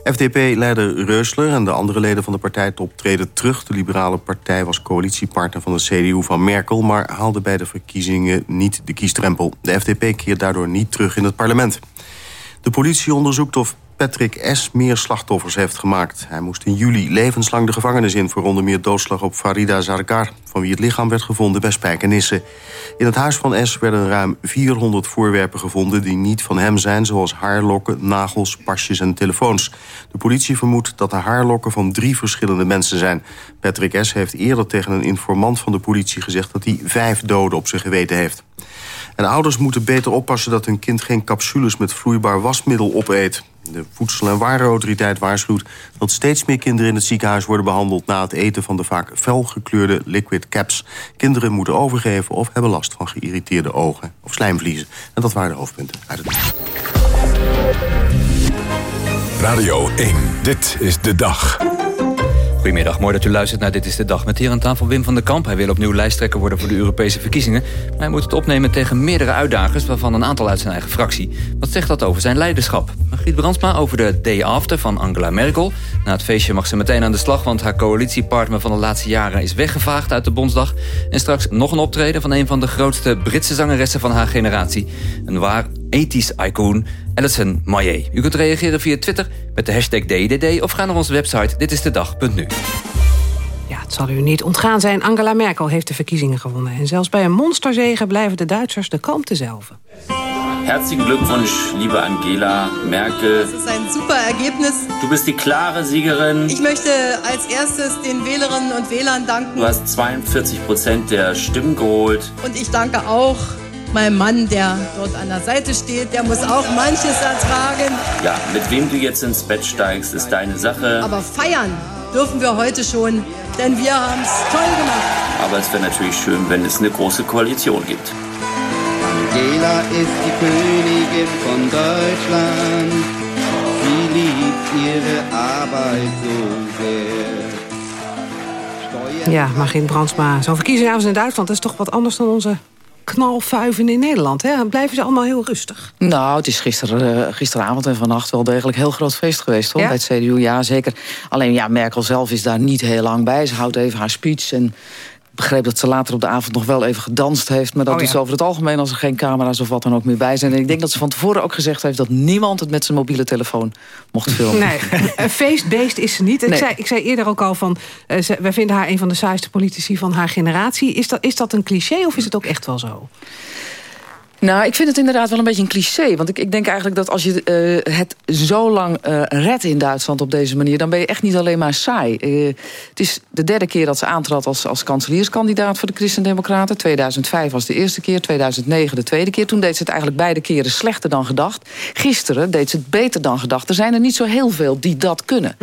S4: FDP-leider Reusler en de andere leden van de partijtop treden terug. De liberale partij was coalitiepartner van de CDU van Merkel... maar haalde bij de verkiezingen niet de kiestrempel. De FDP keert daardoor niet terug in het parlement. De politie onderzoekt of Patrick S. meer slachtoffers heeft gemaakt. Hij moest in juli levenslang de gevangenis in... voor onder meer doodslag op Farida Zarkar... van wie het lichaam werd gevonden bij Spijkenisse. In het huis van S. werden ruim 400 voorwerpen gevonden... die niet van hem zijn, zoals haarlokken, nagels, pasjes en telefoons. De politie vermoedt dat de haarlokken van drie verschillende mensen zijn. Patrick S. heeft eerder tegen een informant van de politie gezegd... dat hij vijf doden op zijn geweten heeft. En ouders moeten beter oppassen dat hun kind geen capsules met vloeibaar wasmiddel opeet. De Voedsel- en Warenautoriteit waarschuwt dat steeds meer kinderen in het ziekenhuis worden behandeld na het eten van de vaak felgekleurde liquid caps. Kinderen moeten overgeven of hebben last van geïrriteerde ogen of slijmvliezen. En dat waren de hoofdpunten uit het
S23: Radio 1, dit is de dag.
S3: Goedemiddag, mooi dat u luistert naar Dit is de Dag. Met hier aan tafel Wim van der Kamp. Hij wil opnieuw lijsttrekker worden voor de Europese verkiezingen. Maar hij moet het opnemen tegen meerdere uitdagers... waarvan een aantal uit zijn eigen fractie. Wat zegt dat over zijn leiderschap? Margriet Brandsma over de day after van Angela Merkel. Na het feestje mag ze meteen aan de slag... want haar coalitiepartner van de laatste jaren is weggevaagd uit de Bondsdag. En straks nog een optreden van een van de grootste Britse zangeressen van haar generatie. Een waar ethisch icoon, Alison Maillet. U kunt reageren via Twitter met de hashtag DDD... of ga naar onze website ditistedag.nu.
S2: Ja, het zal u niet ontgaan zijn. Angela Merkel heeft de verkiezingen gewonnen. En zelfs bij een monsterzege blijven de Duitsers de kalmte zelf.
S25: Herzlichen Glückwunsch, liebe Angela Merkel.
S26: Das ist ein super Ergebnis.
S25: Du bist die klare Siegerin.
S26: Ich möchte als erstes den Wählerinnen und Wählern danken.
S25: Du hast 42 Prozent der Stimmen geholt.
S26: Und ich danke auch meinem Mann, der dort an der Seite steht. Der muss auch manches ertragen.
S25: Ja, mit wem du jetzt ins Bett steigst, ist deine Sache.
S26: Aber feiern dürfen wir heute schon, denn wir haben es toll gemacht.
S25: Aber es wäre natürlich schön, wenn es eine große Koalition gibt.
S27: Angela ist die Königin von Deutschland. Sie liebt ihre Arbeit so sehr.
S2: Ja, Margriet Brandsma. Zo'n verkiezingsavond in Duitsland is toch wat anders dan onze knalfuiven in Nederland. Hè? Blijven ze allemaal heel rustig?
S12: Nou, het is gister, uh, gisteravond en vannacht wel degelijk heel groot feest geweest. Hoor,
S2: Ja?
S12: Bij het CDU, ja zeker. Alleen ja, Merkel zelf is daar niet heel lang bij. Ze houdt even haar speech en begreep dat ze later op de avond nog wel even gedanst heeft. Maar dat
S2: Oh,
S12: doet ze over het algemeen als er geen camera's of wat dan ook meer bij zijn. En ik denk dat ze van tevoren ook gezegd heeft... dat niemand het met zijn mobiele telefoon mocht filmen.
S2: Nee, een feestbeest is ze niet. Ik, zei, ik zei eerder ook al van... eh, ze- wij vinden haar een van de saaiste politici van haar generatie. Is dat, is dat een cliché of is het ook echt wel zo?
S12: Nou, ik vind het inderdaad wel een beetje een cliché. Want ik, ik denk eigenlijk dat als je eh, het zo lang eh redt in Duitsland op deze manier... dan ben je echt niet alleen maar saai. Eh, het is de derde keer dat ze aantrad als, als kanselierskandidaat voor de Christendemocraten. 2005 was de eerste keer, 2009 de tweede keer. Toen deed ze het eigenlijk beide keren slechter dan gedacht. Gisteren deed ze het beter dan gedacht. Er zijn er niet zo heel veel die dat kunnen.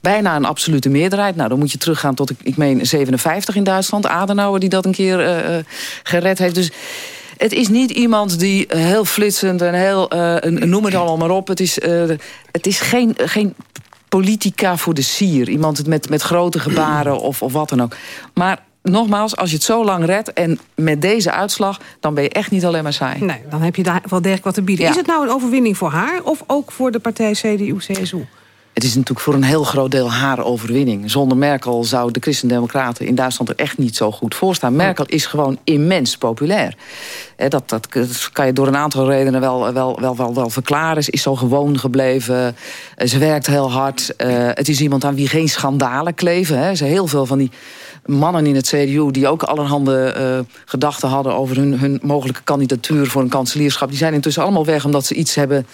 S12: Bijna een absolute meerderheid. Nou, dan moet je teruggaan tot, ik, ik meen, 57 in Duitsland. Adenauer die dat een keer gered heeft. Dus... Het is niet iemand die heel flitsend en heel... eh, een- noem het allemaal maar op. Het is, eh, het is geen, geen politica voor de sier. Iemand met, met grote gebaren of, of wat dan ook. Maar nogmaals, als je het zo lang redt... en met deze uitslag, dan ben je echt niet alleen maar saai.
S2: Nee, dan heb je daar wel degelijk wat te bieden.
S12: Ja.
S2: Is het nou een overwinning voor haar of ook voor de partij CDU-CSU?
S12: Het is natuurlijk voor een heel groot deel haar overwinning. Zonder Merkel zou de Christen-Democraten in Duitsland er echt niet zo goed voor staan. Merkel is gewoon immens populair. Dat, dat, kan je door een aantal redenen wel, wel, wel, wel, wel verklaren. Ze is zo gewoon gebleven. Ze werkt heel hard. het is iemand aan wie geen schandalen kleven. Hè. Ze heel veel van die mannen in het CDU... die ook allerhande uh, gedachten hadden over hun, hun mogelijke kandidatuur... voor een kanselierschap, die zijn intussen allemaal weg... omdat ze iets hebben,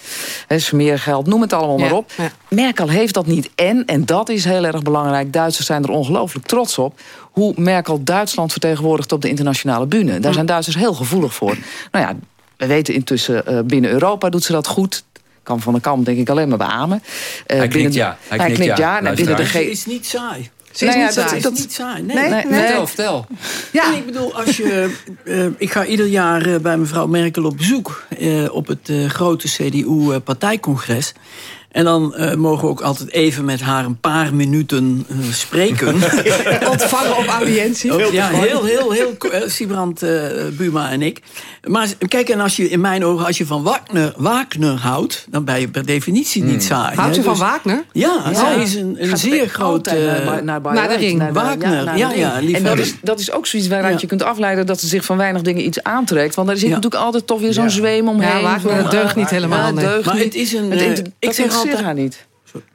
S12: hè, smeergeld, noem het allemaal maar op. Merkel heeft dat niet en, en dat is heel erg belangrijk... Duitsers zijn er ongelooflijk trots op hoe Merkel Duitsland vertegenwoordigt op de internationale bühne. Daar zijn Duitsers heel gevoelig voor. Nou ja, we weten intussen, uh, binnen Europa doet ze dat goed kan van de Kamp denk ik alleen maar beamen.
S3: Uh, hij knikt ja.
S12: Hij, hij knikt ja.
S19: ja. binnen de G is niet saai.
S12: Ze is, nou niet,
S19: dat,
S12: saai.
S19: dat is niet saai. Nee,
S12: nee,
S19: nee.
S12: nee.
S3: Vertel, vertel.
S19: Ja. ik bedoel, als je, uh, ik ga ieder jaar uh, bij mevrouw Merkel op bezoek... Uh, op het grote CDU-partijcongres. En dan uh, mogen we ook altijd even met haar een paar minuten uh, spreken.
S2: Ontvangen op audiëntie.
S19: Ook, ja, heel, heel, heel... Uh, Sibrand Buma en ik. Maar kijk, en als je in mijn ogen, als je van Wagner, Wagner houdt... dan ben je per definitie niet saai.
S2: Houdt
S19: u
S2: van dus, Wagner?
S19: Ja, ja, zij is een, een zeer grote...
S12: Naar, naar,
S2: naar, de ring.
S19: Naar, Wagner, ja, ja, ja
S12: En dat is, dat is ook zoiets waaruit ja. je kunt afleiden... dat ze zich van weinig dingen iets aantrekt. Want er zit natuurlijk altijd toch weer zo'n zweem omheen.
S2: Ja, Wagner deugt niet helemaal.
S12: deugt
S19: maar
S12: niet.
S19: het is een...
S12: Het,
S19: ik zeg altijd,
S12: haar niet.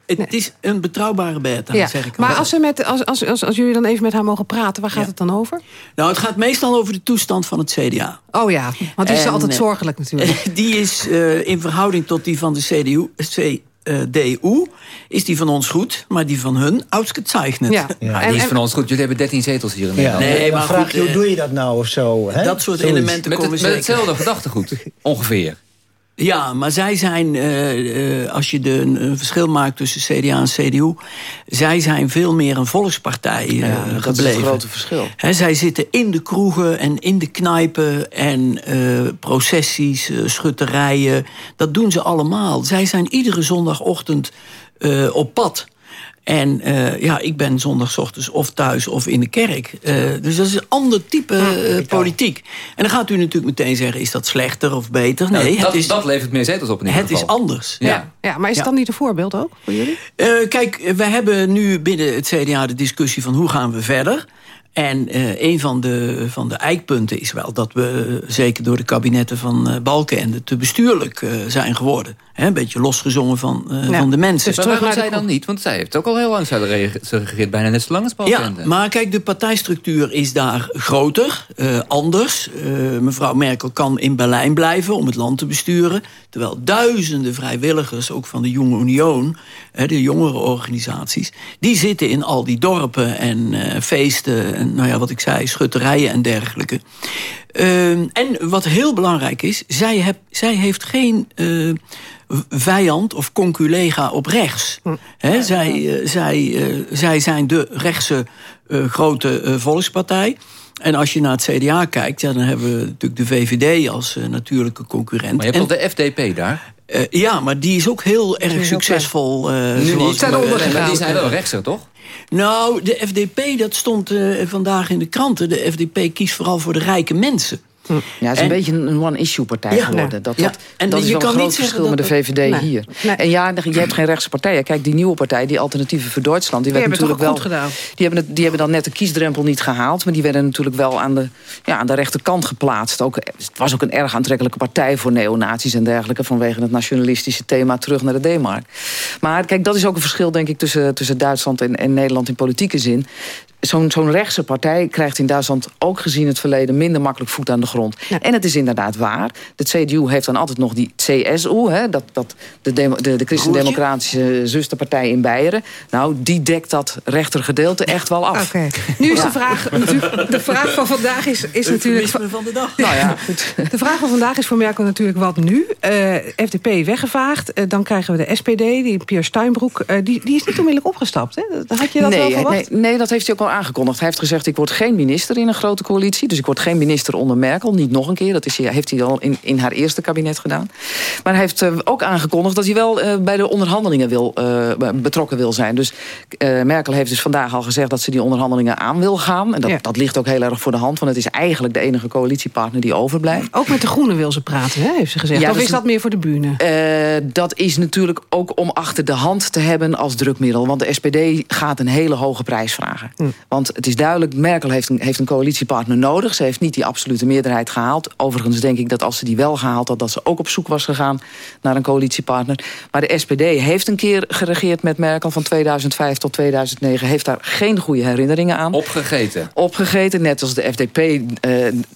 S19: Het nee. is een betrouwbare beta,
S2: ja.
S19: zeg ik
S2: Maar als, ze met, als, als, als, als jullie dan even met haar mogen praten, waar gaat ja. het dan over?
S19: Nou, het gaat meestal over de toestand van het CDA.
S2: Oh ja, want die is altijd zorgelijk natuurlijk.
S19: Die is uh, in verhouding tot die van de CDU, CDU, is die van ons goed, maar die van hun uitgezeichnet.
S3: Ja. ja. die is van ons goed. Jullie hebben 13 zetels hier in Nederland.
S20: Ja. Nee, maar vraag je, hoe doe je dat nou of zo? Hè?
S19: Dat soort Zoiets. elementen
S3: met,
S19: komen
S3: het, met hetzelfde gedachtegoed, ongeveer.
S19: Ja, maar zij zijn, uh, uh, als je de, een verschil maakt tussen CDA en CDU... zij zijn veel meer een volkspartij uh, ja,
S12: dat
S19: gebleven.
S12: Dat is het grote verschil.
S19: He, zij zitten in de kroegen en in de knijpen en processies, schutterijen. Dat doen ze allemaal. Zij zijn iedere zondagochtend op pad... En uh, ja, ik ben zondagochtends of thuis of in de kerk. Uh, dus dat is een ander type uh, politiek. En dan gaat u natuurlijk meteen zeggen... is dat slechter of beter? Nee,
S3: nou, dat,
S19: het is,
S3: dat levert meer zetels op in ieder
S19: Het
S3: geval.
S19: is anders.
S2: Ja, ja. ja maar is het dan niet een voorbeeld ook voor jullie?
S19: kijk, we hebben nu binnen het CDA de discussie van... hoe gaan we verder? En uh, een van de, van de eikpunten is wel dat we, zeker door de kabinetten van uh, Balkenende, te bestuurlijk uh, zijn geworden. Een beetje losgezongen van, ja. van de mensen.
S3: Dus waarom zij dan niet? Want zij heeft ook al heel lang, zij regeert bijna net zo lang als Balkenende.
S19: Ja, maar kijk, de partijstructuur is daar groter, anders. mevrouw Merkel kan in Berlijn blijven om het land te besturen. Terwijl duizenden vrijwilligers, ook van de Jonge Union, de jongere organisaties, die zitten in al die dorpen en feesten en nou ja, wat ik zei, schutterijen en dergelijke. Uh, en wat heel belangrijk is, zij, heb, zij heeft geen uh, vijand of conculega op rechts. Hm. He, zij, uh, zij, uh, zij zijn de rechtse grote volkspartij. En als je naar het CDA kijkt, ja, dan hebben we natuurlijk de VVD als natuurlijke concurrent.
S3: Maar je hebt en, toch de FDP daar?
S19: Uh, ja, maar die is ook heel erg succesvol. Uh,
S3: nu niet. Zijn maar die zijn wel rechtser, toch?
S19: Nou, de FDP, dat stond uh, vandaag in de kranten. De FDP kiest vooral voor de rijke mensen.
S12: Ja, het is en, een beetje een one-issue-partij
S19: ja,
S12: geworden. Dat,
S19: ja.
S12: dat, en dat is wel een groot verschil met de VVD hier.
S2: Nee.
S12: En ja, je hebt geen rechtse partijen. Kijk, die nieuwe partij, die Alternatieven voor Duitsland... die,
S2: die hebben
S12: natuurlijk
S2: wel
S12: gedaan. Die hebben, het, die hebben dan net de kiesdrempel niet gehaald... maar die werden natuurlijk wel aan de, ja, aan de rechterkant geplaatst. Ook, het was ook een erg aantrekkelijke partij voor neonazies en dergelijke... vanwege het nationalistische thema terug naar de D-mark. Maar kijk, dat is ook een verschil, denk ik... tussen, tussen Duitsland en, en Nederland in politieke zin zo'n zo'n rechtse partij krijgt in Duitsland ook gezien het verleden minder makkelijk voet aan de grond. Ja. En het is inderdaad waar. De CDU heeft dan altijd nog die CSU, hè, dat, dat, de, de, de, de christendemocratische zusterpartij in Beieren. Nou, die dekt dat rechtergedeelte echt wel af.
S2: Okay. Nu is ja. de vraag, de vraag van vandaag is, is natuurlijk...
S19: van de dag.
S2: Nou ja, goed. De vraag van vandaag is voor Merkel natuurlijk wat nu. Uh, FDP weggevaagd. Uh, dan krijgen we de SPD, die Pierre Steinbroek. Uh, die, die is niet onmiddellijk opgestapt. Hè? Had je dat
S12: nee,
S2: wel verwacht?
S12: Nee, nee, dat heeft hij ook wel al aangekondigd. Hij heeft gezegd, ik word geen minister in een grote coalitie. Dus ik word geen minister onder Merkel. Niet nog een keer. Dat is, heeft hij al in, in haar eerste kabinet gedaan. Maar hij heeft ook aangekondigd dat hij wel bij de onderhandelingen wil, betrokken wil zijn. Dus Merkel heeft dus vandaag al gezegd dat ze die onderhandelingen aan wil gaan. En dat, dat ligt ook heel erg voor de hand. Want het is eigenlijk de enige coalitiepartner die overblijft.
S2: Ook met de Groenen wil ze praten, hè, heeft ze gezegd. Ja, of is dat meer voor de bühne?
S12: dat is natuurlijk ook om achter de hand te hebben als drukmiddel. Want de SPD gaat een hele hoge prijs vragen. Hm. Want het is duidelijk, Merkel heeft een, heeft een coalitiepartner nodig. Ze heeft niet die absolute meerderheid gehaald. Overigens denk ik dat als ze die wel gehaald had... dat ze ook op zoek was gegaan naar een coalitiepartner. Maar de SPD heeft een keer geregeerd met Merkel... van 2005 tot 2009. Heeft daar geen goede herinneringen aan.
S3: Opgegeten.
S12: Opgegeten, net als de FDP uh,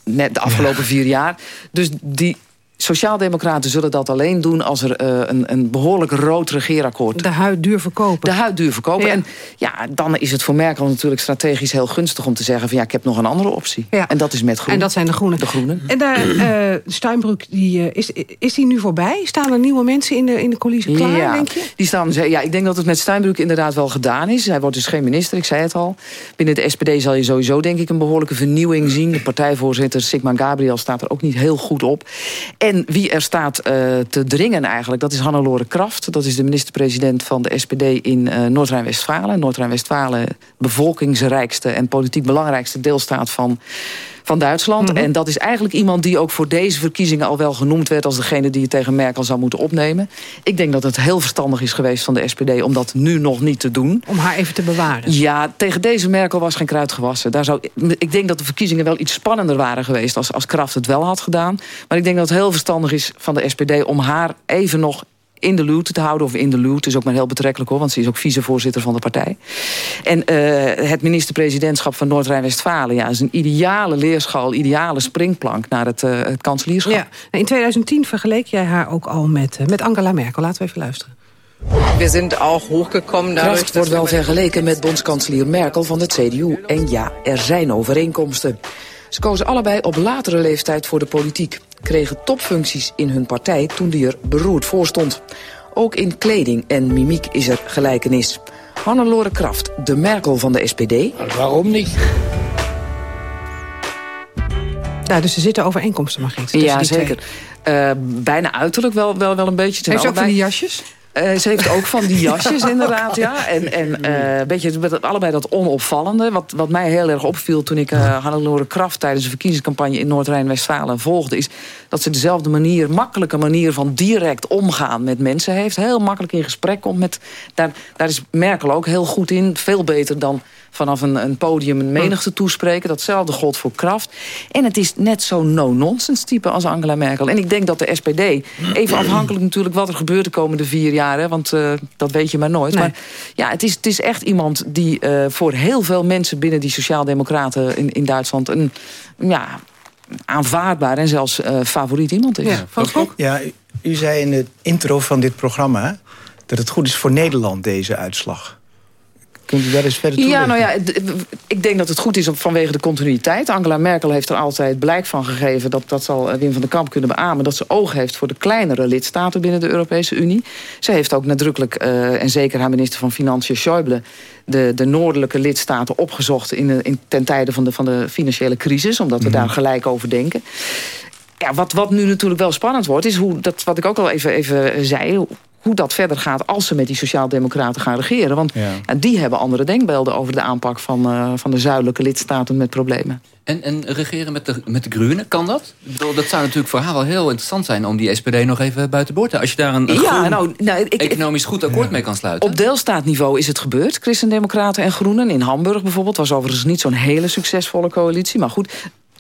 S12: net de afgelopen vier jaar. Dus die Sociaaldemocraten zullen dat alleen doen als er uh, een, een behoorlijk rood regeerakkoord...
S2: De huid duur verkopen.
S12: De huid duur verkopen. En ja, dan is het voor Merkel natuurlijk strategisch heel gunstig om te zeggen... van ja, ik heb nog een andere optie. Ja. En dat is met groen.
S2: En dat zijn de groenen.
S12: De groenen.
S2: En daar, uh, Steinbrück, die, uh, is, is die nu voorbij? Staan er nieuwe mensen in de, in de coalitie klaar,
S12: ja,
S2: denk je?
S12: Die staan, ja, ik denk dat het met Steinbrück inderdaad wel gedaan is. Hij wordt dus geen minister, ik zei het al. Binnen de SPD zal je sowieso denk ik een behoorlijke vernieuwing zien. De partijvoorzitter Sigmar Gabriel staat er ook niet heel goed op. En wie er staat uh, te dringen eigenlijk... dat is Hannelore Kraft. Dat is de minister-president van de SPD in uh, Noord-Rijn-Westfalen. Noord-Rijn-Westfalen, bevolkingsrijkste en politiek belangrijkste deelstaat van van Duitsland. Mhm. En dat is eigenlijk iemand die ook voor deze verkiezingen al wel genoemd werd... als degene die het tegen Merkel zou moeten opnemen. Ik denk dat het heel verstandig is geweest van de SPD... om dat nu nog niet te doen.
S2: Om haar even te bewaren.
S12: Ja, tegen deze Merkel was geen kruid gewassen. Daar zou, ik denk dat de verkiezingen wel iets spannender waren geweest... als, als Kraft het wel had gedaan. Maar ik denk dat het heel verstandig is van de SPD... om haar even nog in de loot te houden. Of in de loot is ook maar heel betrekkelijk hoor. Want ze is ook vicevoorzitter van de partij. En uh, het minister-presidentschap van Noord-Rijn-Westfalen... Ja, is een ideale leerschool, ideale springplank naar het, uh, het kanselierschap. Ja.
S2: In 2010 vergeleek jij haar ook al met, uh, met Angela Merkel. Laten we even luisteren.
S28: We zijn ook hooggekomen.
S12: Kraft wordt wel vergeleken met bondskanselier Merkel van de CDU. En ja, er zijn overeenkomsten. Ze kozen allebei op latere leeftijd voor de politiek. Kregen topfuncties in hun partij toen die er beroerd voor stond. Ook in kleding en mimiek is er gelijkenis. Hannelore Kraft, de Merkel van de SPD.
S28: waarom niet?
S2: Ja, dus er zitten overeenkomsten, Margriet.
S12: Ja, zeker. Uh, bijna uiterlijk wel, wel, wel een beetje.
S2: Heeft ze ook van die jasjes?
S12: Uh, ze heeft ook van die jasjes inderdaad, ja. En, en uh, een beetje met allebei dat onopvallende. Wat, wat mij heel erg opviel toen ik uh, Hannelore Kraft... tijdens de verkiezingscampagne in Noord-Rijn-Westfalen volgde... is dat ze dezelfde manier, makkelijke manier van direct omgaan met mensen heeft. Heel makkelijk in gesprek komt met... Daar, daar is Merkel ook heel goed in. Veel beter dan vanaf een, een podium een menigte toespreken. Datzelfde gold voor Kraft. En het is net zo'n no-nonsense type als Angela Merkel. En ik denk dat de SPD, even afhankelijk natuurlijk wat er gebeurt de komende vier jaar... Hè, want uh, dat weet je maar nooit. Maar ja, het is, het is echt iemand die uh, voor heel veel mensen... binnen die sociaaldemocraten in, in Duitsland... een ja, aanvaardbaar en zelfs uh, favoriet iemand is.
S2: Ja, van
S20: ja, u zei in de intro van dit programma... dat het goed is voor Nederland, deze uitslag. Kunt u daar eens verder
S12: Ja, nou ja, ik denk dat het goed is vanwege de continuïteit. Angela Merkel heeft er altijd blijk van gegeven... dat, dat zal Wim van der Kamp kunnen beamen... dat ze oog heeft voor de kleinere lidstaten binnen de Europese Unie. Ze heeft ook nadrukkelijk, uh, en zeker haar minister van Financiën Schäuble... De, de noordelijke lidstaten opgezocht in, in, ten tijde van de, van de financiële crisis... omdat we mm. daar gelijk over denken. Ja, wat, wat nu natuurlijk wel spannend wordt, is hoe, dat, wat ik ook al even, even zei hoe dat verder gaat als ze met die sociaaldemocraten gaan regeren. Want ja. Ja, die hebben andere denkbeelden over de aanpak van, uh, van de zuidelijke lidstaten met problemen.
S3: En, en regeren met de, met de Groenen, kan dat? Dat zou natuurlijk voor haar wel heel interessant zijn... om die SPD nog even buiten boord te Als je daar een, een ja, nou, nou, ik, economisch goed akkoord ja. mee kan sluiten.
S12: Op deelstaatniveau is het gebeurd. Christendemocraten en Groenen. In Hamburg bijvoorbeeld was overigens niet zo'n hele succesvolle coalitie. Maar goed,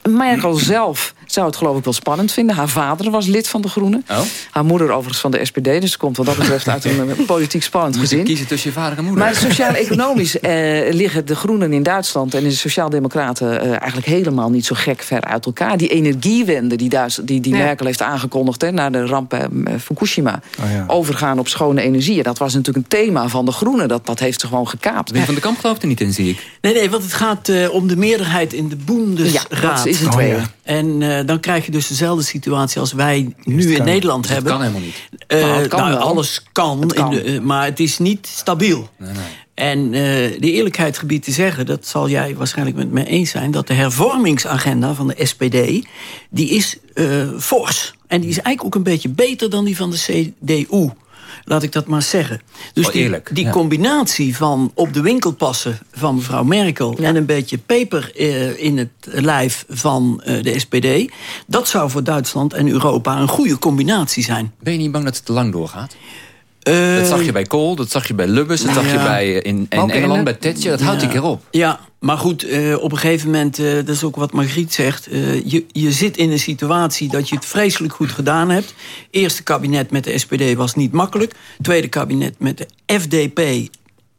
S12: Merkel zelf zou het geloof ik wel spannend vinden. Haar vader was lid van de Groenen. Oh. Haar moeder overigens van de SPD. Dus ze komt wat dat betreft uit een politiek spannend
S3: Moet
S12: gezin.
S3: kiezen tussen je vader en moeder.
S12: Maar sociaal-economisch eh, liggen de Groenen in Duitsland... en de Sociaaldemocraten eh, eigenlijk helemaal niet zo gek ver uit elkaar. Die energiewende die, die, die ja. Merkel heeft aangekondigd... Hè, na de ramp eh, Fukushima. Oh, ja. Overgaan op schone energie. Dat was natuurlijk een thema van de Groenen. Dat, dat heeft ze gewoon gekaapt.
S3: Wim van de Kamp gelooft er niet in, zie ik.
S19: Nee, nee, want het gaat uh, om de meerderheid in de Bundesraad.
S12: Ja, is het oh,
S19: En uh, dan krijg je dus dezelfde situatie als wij nu in Nederland
S3: dus
S19: hebben.
S3: Dat kan helemaal niet.
S19: Uh, kan nou, alles kan,
S12: het kan.
S19: In de, uh, maar het is niet stabiel.
S3: Nee,
S19: En uh, de eerlijkheid gebied te zeggen, dat zal jij waarschijnlijk met me eens zijn... dat de hervormingsagenda van de SPD, die is uh, fors. En die is eigenlijk ook een beetje beter dan die van de CDU. Laat ik dat maar zeggen. Dus
S3: oh, eerlijk,
S19: die, die combinatie van op de winkel passen van mevrouw Merkel... en een beetje peper uh, in het lijf van uh, de SPD... dat zou voor Duitsland en Europa een goede combinatie zijn.
S3: Ben je niet bang dat het te lang doorgaat? Uh, dat zag je bij Kool, dat zag je bij Lubbers, dat zag je bij, in, in Engeland bij Thatcher. Dat houdt een keer op.
S19: Ja, maar goed, uh, op een gegeven moment, uh, dat is ook wat Margriet zegt... Je, je zit in een situatie dat je het vreselijk goed gedaan hebt. Eerste kabinet met de SPD was niet makkelijk. Tweede kabinet met de FDP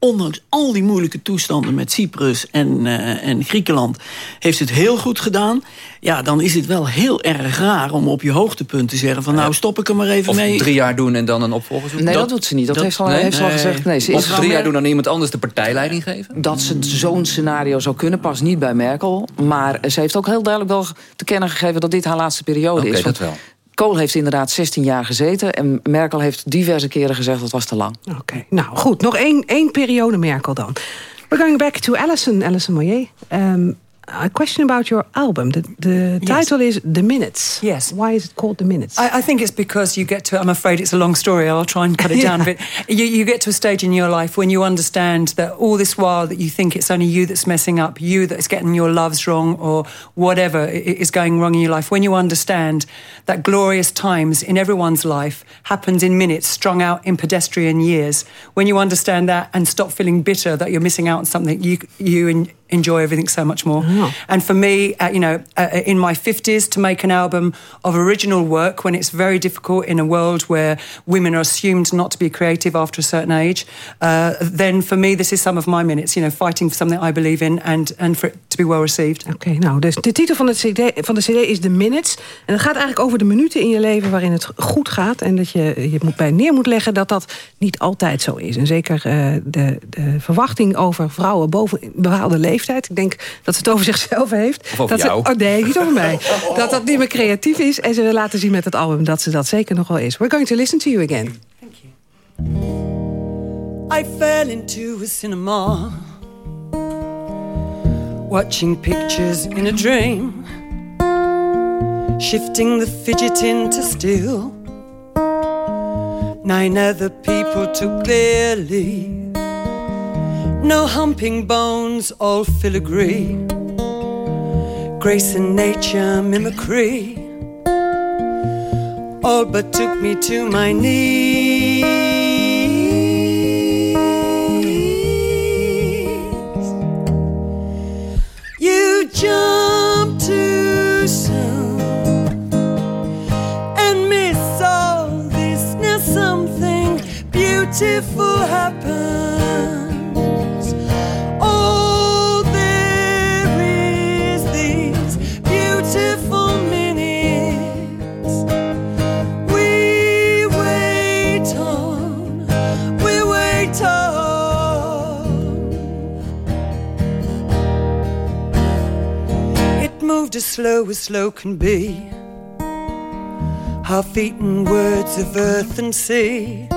S19: ondanks al die moeilijke toestanden met Cyprus en, uh, en Griekenland... heeft het heel goed gedaan. Ja, dan is het wel heel erg raar om op je hoogtepunt te zeggen... van nou stop ik er maar even
S3: of
S19: mee.
S3: drie jaar doen en dan een opvolger zoeken?
S12: Nee, dat, dat doet ze niet. Dat, dat heeft ze al, nee? heeft ze al gezegd. Nee, ze
S3: of drie jaar doen en iemand anders de partijleiding geven?
S12: Dat ze zo'n scenario zou kunnen, past niet bij Merkel. Maar ze heeft ook heel duidelijk wel te kennen gegeven... dat dit haar laatste periode
S3: okay,
S12: is.
S3: dat wel.
S12: Kool heeft inderdaad 16 jaar gezeten. En Merkel heeft diverse keren gezegd dat was te lang.
S2: Oké, nou goed. Nog één, één periode Merkel dan. We're going back to Alison, Alison Moyer. Um, a question about your album. The, the title is The Minutes.
S14: Yes.
S2: Why is it called The Minutes?
S14: I, I, think it's because you get to, I'm afraid it's a long story, I'll try and cut it down yeah. a bit. You, you get to a stage in your life when you understand that all this while that you think it's only you that's messing up, you that's getting your loves wrong or whatever is going wrong in your life, when you understand that glorious times in everyone's life happens in minutes strung out in pedestrian years, when you understand that and stop feeling bitter that you're missing out on something, you, you enjoy everything so much more.
S2: Oh.
S14: And for me, uh, you know, uh, in my 50s, to make an album of original work when it's very difficult in a world where women are assumed not to be creative after a certain age, uh, then for me, this is some of my minutes, you know, fighting for something I believe in and, and for it to be well received.
S2: Oké, okay, nou, dus de titel van, het CD, van de CD is The Minutes. En het gaat eigenlijk over de minuten in je leven waarin het goed gaat. En dat je je moet bij neer moet leggen dat dat niet altijd zo is. En zeker uh, de, de verwachting over vrouwen boven bepaalde leeftijd ik denk dat ze het over zichzelf heeft.
S3: Of over
S2: dat
S3: jou.
S2: Ze, oh nee, niet over mij. Dat dat niet meer creatief is. En ze wil laten zien met het album dat ze dat zeker nog wel is. We're going to listen to you again.
S21: Thank you. I fell into a cinema Watching pictures in a dream Shifting the fidget into still Nine other people took their leave no humping bones, all filigree. Grace and nature mimicry. All but took me to my knees. You jumped too soon and miss all this. Now something beautiful happened. Slow as slow can be. Half eaten words of earth and sea.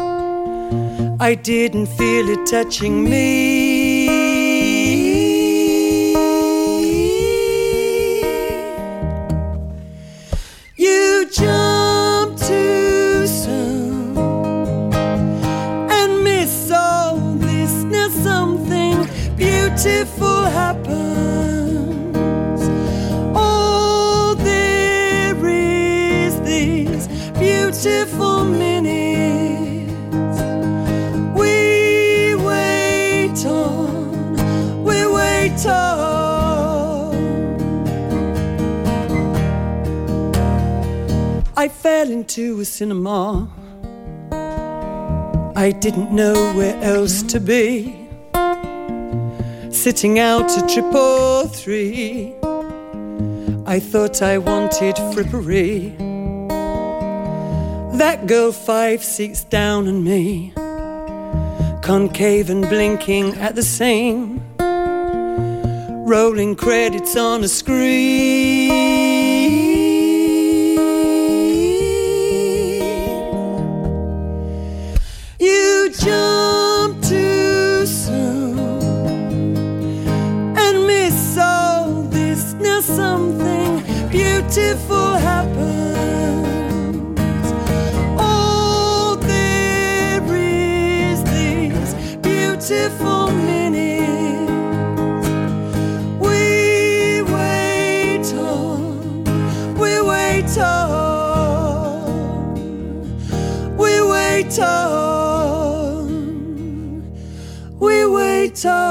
S21: I didn't feel it touching me. I fell into a cinema. I didn't know where else to be. Sitting out a triple three. I thought I wanted frippery. That girl five seats down on me, concave and blinking at the same, rolling credits on a screen. Beautiful minutes. We wait on, we wait on, we wait on, we wait on.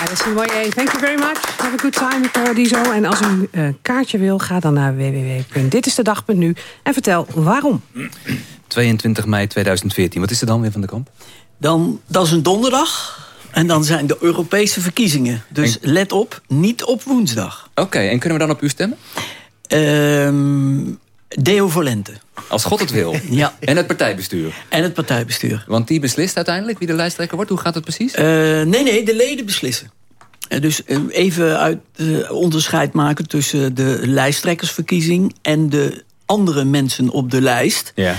S2: Alison Moyer, thank you very much. Have a good time. Die zo. En als u een kaartje wil, ga dan naar www.ditistedag.nu en vertel waarom.
S3: 22 mei 2014. Wat is er dan weer van de kamp?
S19: Dan, dat is een donderdag. En dan zijn de Europese verkiezingen. Dus let op, niet op woensdag.
S3: Oké, en kunnen we dan op u stemmen?
S19: Ehm Deo Volente.
S3: Als God het wil.
S19: Ja.
S3: En het partijbestuur.
S19: En het partijbestuur.
S3: Want die beslist uiteindelijk wie de lijsttrekker wordt. Hoe gaat het precies?
S19: Eh, nee, nee, de leden beslissen. Eh, Dus eh, even uit, onderscheid maken tussen de lijsttrekkersverkiezing... en de andere mensen op de lijst.
S3: Ja.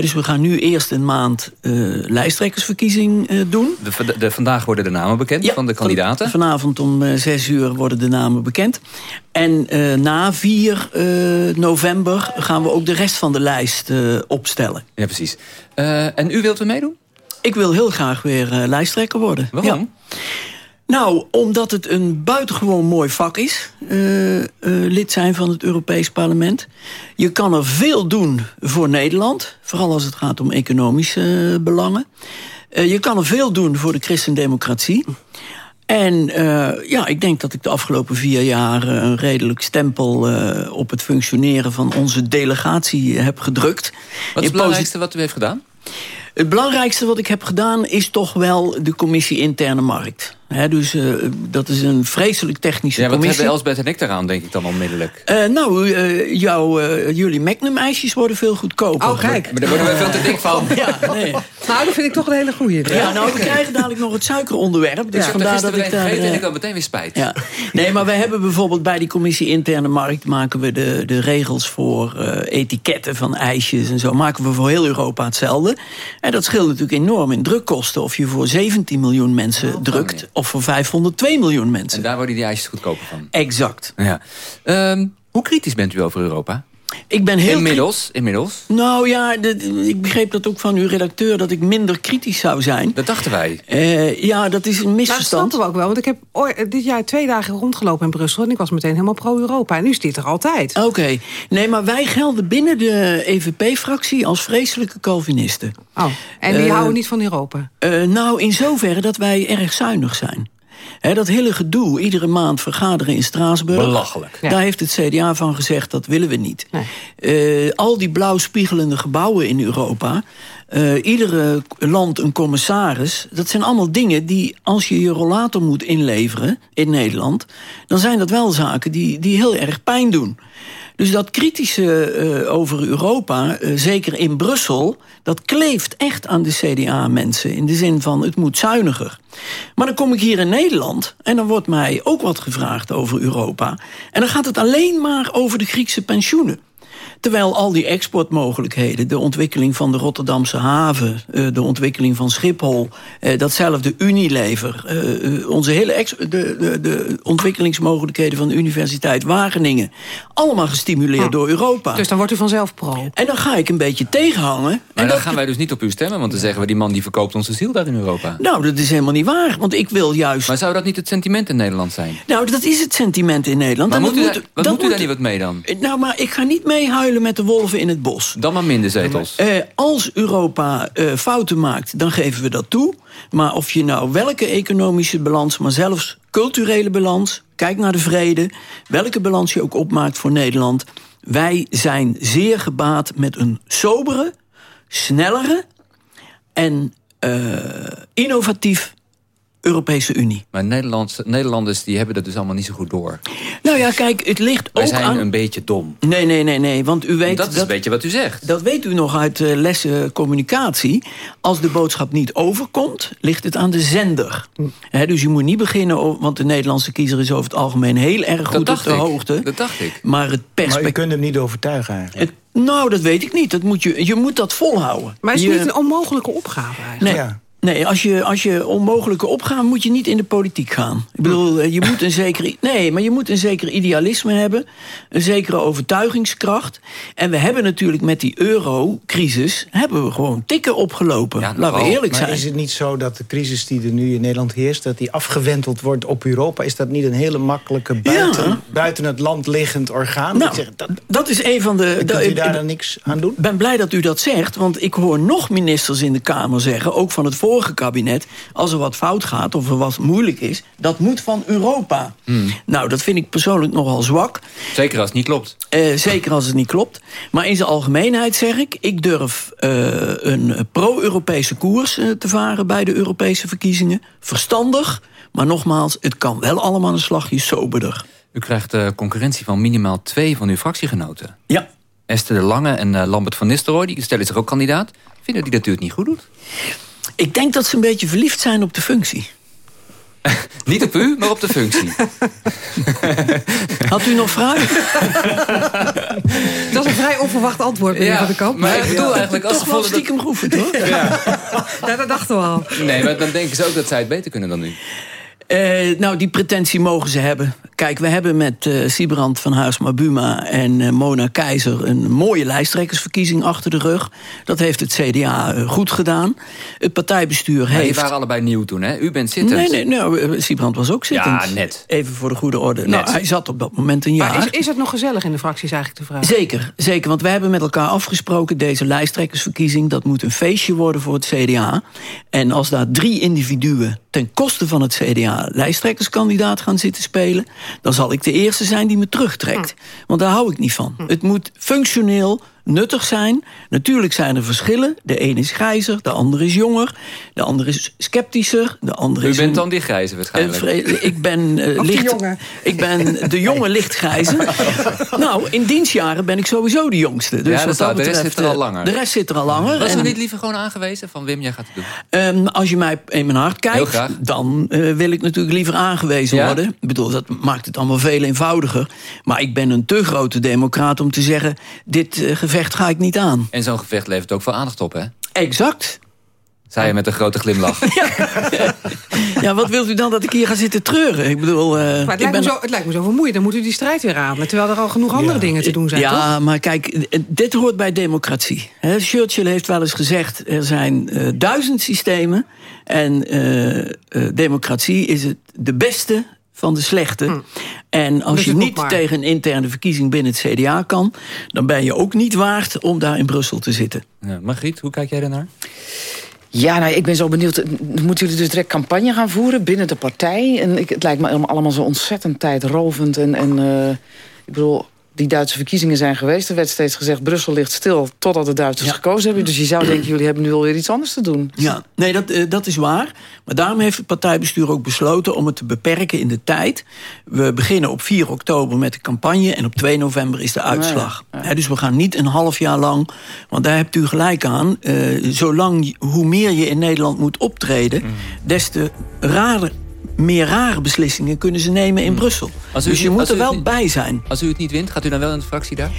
S19: Dus we gaan nu eerst een maand eh, lijsttrekkersverkiezing eh, doen.
S3: De, de, de- vandaag worden de namen bekend van de kandidaten.
S19: Van- vanavond om eh, zes uur worden de namen bekend. En na 4 eh, november gaan we ook de rest van de lijst opstellen.
S3: Ja, precies. En u wilt er meedoen?
S19: Ik wil heel graag weer lijsttrekker worden.
S3: Waarom?
S19: Nou, omdat het een buitengewoon mooi vak is. eh, eh, lid zijn van het Europees Parlement. Je kan er veel doen voor Nederland. Vooral als het gaat om economische eh, belangen. Je kan er veel doen voor de christendemocratie. En ja, ik denk dat ik de afgelopen vier jaar een redelijk stempel op het functioneren van onze delegatie heb gedrukt.
S3: Wat is het belangrijkste wat u heeft gedaan?
S19: het belangrijkste wat ik heb gedaan is toch wel de commissie interne markt. Hè, dus eh, dat is een vreselijk technische
S3: Ja, wat
S19: commissie.
S3: hebben Elsbeth en ik daaraan, denk ik dan onmiddellijk?
S19: Eh, nou, eh, jouw, eh, jullie Magnum-ijsjes worden veel goedkoper.
S2: Oh, kijk.
S3: Maar daar worden we veel te dik van.
S19: Ja, nee.
S2: Nou, dat vind ik toch een hele goeie.
S19: Ja, nou, we krijgen dadelijk nog het suikeronderwerp. Dus
S3: er
S19: vandaar dat ik daar...
S3: gegeten en ik had meteen weer spijt.
S19: Ja. Nee, maar we hebben bijvoorbeeld bij die commissie interne markt... maken we de, de regels voor eh, etiketten van ijsjes en zo... maken we voor heel Europa hetzelfde. En dat scheelt natuurlijk enorm in drukkosten... of je voor 17 miljoen mensen drukt... of voor 502 miljoen mensen.
S3: En daar worden die ijsjes goedkoper van.
S19: Exact.
S3: Ja. Ehm, hoe kritisch bent u over Europa?
S19: Ik ben heel...
S3: Inmiddels, inmiddels.
S19: Nou ja, de- ik begreep dat ook van uw redacteur... dat ik minder kritisch zou zijn.
S3: Dat dachten wij.
S19: Eh, ja, dat is een
S2: Nou, dat
S19: misverstand.
S2: snappen we ook wel. Want ik heb ooit- dit jaar twee dagen rondgelopen in Brussel... en ik was meteen helemaal pro-Europa. En nu is dit er altijd.
S19: Oké. Nee, maar wij gelden binnen de EVP-fractie als vreselijke Calvinisten.
S2: Oh, en die
S19: Eh,
S2: houden niet van Europa.
S19: Eh, nou, in zoverre dat wij erg zuinig zijn. Hè, dat hele gedoe, iedere maand vergaderen in Straatsburg...
S3: Belachelijk.
S2: Ja.
S19: Daar heeft het CDA van gezegd, dat willen we niet. Eh, al die blauw spiegelende gebouwen in Europa... eh, iedere land een commissaris... dat zijn allemaal dingen die, als je je rollator moet inleveren... in Nederland, dan zijn dat wel zaken die, die heel erg pijn doen. Dus dat kritische eh, over Europa, eh, zeker in Brussel... dat kleeft echt aan de CDA-mensen. In de zin van, het moet zuiniger. Maar dan kom ik hier in Nederland... en dan wordt mij ook wat gevraagd over Europa. En dan gaat het alleen maar over de Griekse pensioenen. Terwijl al die exportmogelijkheden, de ontwikkeling van de Rotterdamse haven... eh, de ontwikkeling van Schiphol, eh, datzelfde Unilever... eh, onze hele de, de, de ontwikkelingsmogelijkheden van de Universiteit Wageningen... allemaal gestimuleerd door Europa.
S2: Dus dan wordt u vanzelf pro.
S19: En dan ga ik een beetje tegenhangen.
S3: Maar
S19: en
S3: dan
S19: dat
S3: gaan wij dus niet op u stemmen, want dan zeggen we... die man die verkoopt onze ziel daar in Europa.
S19: Nou, dat is helemaal niet waar, want ik wil juist...
S3: Maar zou dat niet het sentiment in Nederland zijn?
S19: Nou, dat is het sentiment in Nederland.
S3: Maar
S19: En
S3: moet u,
S19: moet-
S3: daar, wat moet u daar
S19: moet-
S3: niet wat mee dan?
S19: Nou, maar ik ga niet meehuilen met de wolven in het bos.
S3: Dan maar minder zetels.
S19: Eh, als Europa eh, fouten maakt, dan geven we dat toe. Maar of je nou welke economische balans, maar zelfs culturele balans... kijk naar de vrede, welke balans je ook opmaakt voor Nederland... wij zijn zeer gebaat met een sobere, snellere en eh, innovatief Europese Unie.
S3: Maar Nederlandse, Nederlanders die hebben dat dus allemaal niet zo goed door.
S19: Nou ja, kijk, het ligt
S3: Wij
S19: ook
S3: zijn
S19: aan...
S3: een beetje dom.
S19: Nee, nee, nee, nee, want u weet...
S3: dat is een beetje wat u zegt.
S19: Dat weet u nog uit eh, lessen communicatie. Als de boodschap niet overkomt, ligt het aan de zender. Hè, dus je moet niet beginnen, over- want de Nederlandse kiezer is over het algemeen heel erg goed op
S3: dacht
S19: de
S3: ik.
S19: hoogte.
S3: Dat dacht ik.
S19: Maar het
S20: Maar
S19: perspectief...
S20: je kunt hem niet overtuigen eigenlijk.
S19: Nou, dat weet ik niet. Dat moet je, je moet dat volhouden.
S2: Maar het is
S19: Je-
S2: niet een onmogelijke opgave eigenlijk.
S19: Nee.
S20: Ja.
S19: Nee, als je, als je onmogelijke opgaat, moet je niet in de politiek gaan. Ik bedoel, eh, je moet een zekere, nee, maar je moet een zeker idealisme hebben. Een zekere overtuigingskracht. En we hebben natuurlijk met die eurocrisis... hebben we gewoon tikken opgelopen. Laten we eerlijk
S20: maar
S19: zijn.
S20: is het niet zo dat de crisis die er nu in Nederland heerst... dat die afgewenteld wordt op Europa? Is dat niet een hele makkelijke buiten, buiten het land liggend orgaan?
S19: Nou,
S20: zeg, dat,
S19: dat is een van de...
S20: kunt u daar dan niks aan doen?
S19: Ik ben blij dat u dat zegt, want ik hoor nog ministers in de Kamer zeggen... ook van het vorige kabinet, als er wat fout gaat of er wat moeilijk is... dat moet van Europa. Nou, dat vind ik persoonlijk nogal zwak.
S3: Zeker als het niet klopt.
S19: Eh, zeker als het niet klopt. Maar in zijn algemeenheid zeg ik... ik durf eh, een pro-Europese koers eh, te varen bij de Europese verkiezingen. Verstandig, maar nogmaals, het kan wel allemaal een slagje soberder.
S3: U krijgt de concurrentie van minimaal twee van uw fractiegenoten.
S19: Ja.
S3: Esther de Lange en Lambert van Nistelrooy, die stellen zich ook kandidaat. Vinden die dat u het niet goed doet?
S19: Ik denk dat ze een beetje verliefd zijn op de functie.
S3: Niet op u, maar op de functie.
S19: Had u nog vragen?
S2: Dat is een vrij onverwacht antwoord, meneer
S3: Ja,
S2: Van Kamp.
S3: maar ik bedoel eigenlijk als
S19: Toch wel
S3: vonden dat-
S19: stiekem geoefend, hoor.
S2: Ja, dat dachten we al.
S3: Nee, maar dan denken ze ook dat zij het beter kunnen dan u.
S19: Eh, nou, die pretentie mogen ze hebben. Kijk, we hebben met eh Sibrand van Haarsma Buma en eh, Mona Keizer... een mooie lijsttrekkersverkiezing achter de rug. Dat heeft het CDA goed gedaan. Het partijbestuur
S3: Maar die
S19: heeft...
S3: waren allebei nieuw toen, hè? U bent zittend.
S19: Nee, nee, nou, Sibrand was ook zittend.
S3: Ja, net.
S19: Even voor de goede orde. Nou,
S3: Net.
S19: hij zat op dat moment een jaar.
S2: Maar is, is het nog gezellig in de fracties eigenlijk de vraag?
S19: Zeker, zeker. Want wij hebben met elkaar afgesproken... deze lijsttrekkersverkiezing, dat moet een feestje worden voor het CDA. En als daar drie individuen ten koste van het CDA... lijsttrekkerskandidaat gaan zitten spelen... dan zal ik de eerste zijn die me terugtrekt. Want daar hou ik niet van. Het moet functioneel nuttig zijn. Natuurlijk zijn er verschillen. De een is grijzer, de ander is jonger. De ander is sceptischer. De andere
S3: U
S19: is
S3: bent
S19: een-
S3: dan die grijze waarschijnlijk.
S19: ik ben eh, licht. Ik ben de jonge lichtgrijze. nou, in dienstjaren ben ik sowieso de jongste. Dus
S3: Ja, dat. De rest zit er al
S19: eh,
S3: langer.
S19: De rest zit er al langer.
S3: Was u
S19: En,
S3: niet liever gewoon aangewezen van Wim, jij gaat het doen?
S19: ehm, als je mij in mijn hart kijkt, dan eh, wil ik natuurlijk liever aangewezen
S3: Ja?
S19: worden. Ik bedoel, dat maakt het allemaal veel eenvoudiger. Maar ik ben een te grote democraat om te zeggen... dit eh, gevecht ga ik niet aan.
S3: En zo'n gevecht levert ook veel aandacht op, hè?
S19: Exact.
S3: Zei je met een grote glimlach.
S19: Ja, wat wilt u dan dat ik hier ga zitten treuren? Ik bedoel, eh,
S2: Maar het
S19: ik
S2: lijkt, me
S19: ben-
S2: zo, het lijkt me zo vermoeiend. Dan moet u die strijd weer aan. Terwijl er al genoeg andere dingen te doen zijn,
S19: ja,
S2: toch?
S19: maar kijk, eh, dit hoort bij democratie. Hè, Churchill heeft wel eens gezegd... er zijn eh, duizend systemen... en eh, eh, democratie is het de beste van de slechte. En als
S2: Dus
S19: je niet
S2: maar.
S19: tegen een interne verkiezing binnen het CDA kan... dan ben je ook niet waard om daar in Brussel te zitten.
S3: Ja, Margriet, hoe kijk jij daarnaar?
S12: Ja, nou, ik ben zo benieuwd. Moeten jullie dus direct campagne gaan voeren binnen de partij? En ik, het lijkt me allemaal- allemaal zo ontzettend tijdrovend. En, en eh, ik bedoel, die Duitse verkiezingen zijn geweest. Er werd steeds gezegd, Brussel ligt stil totdat de Duitsers gekozen hebben. Dus je zou denken, jullie hebben nu alweer iets anders te doen.
S19: Ja, nee, dat, eh, dat is waar. Maar daarom heeft het partijbestuur ook besloten om het te beperken in de tijd. We beginnen op 4 oktober met de campagne en op 2 november is de uitslag. Dus we gaan niet een half jaar lang, want daar hebt u gelijk aan. eh, zolang, hoe meer je in Nederland moet optreden,
S3: Mm.
S19: des te rarer, meer rare beslissingen kunnen ze nemen in Brussel.
S3: Mm. Als u
S19: dus
S3: het
S19: je
S3: niet-
S19: moet
S3: als
S19: er
S3: het
S19: wel
S3: niet-
S19: bij zijn.
S3: Als u het niet wint, gaat u dan wel in de fractie daar?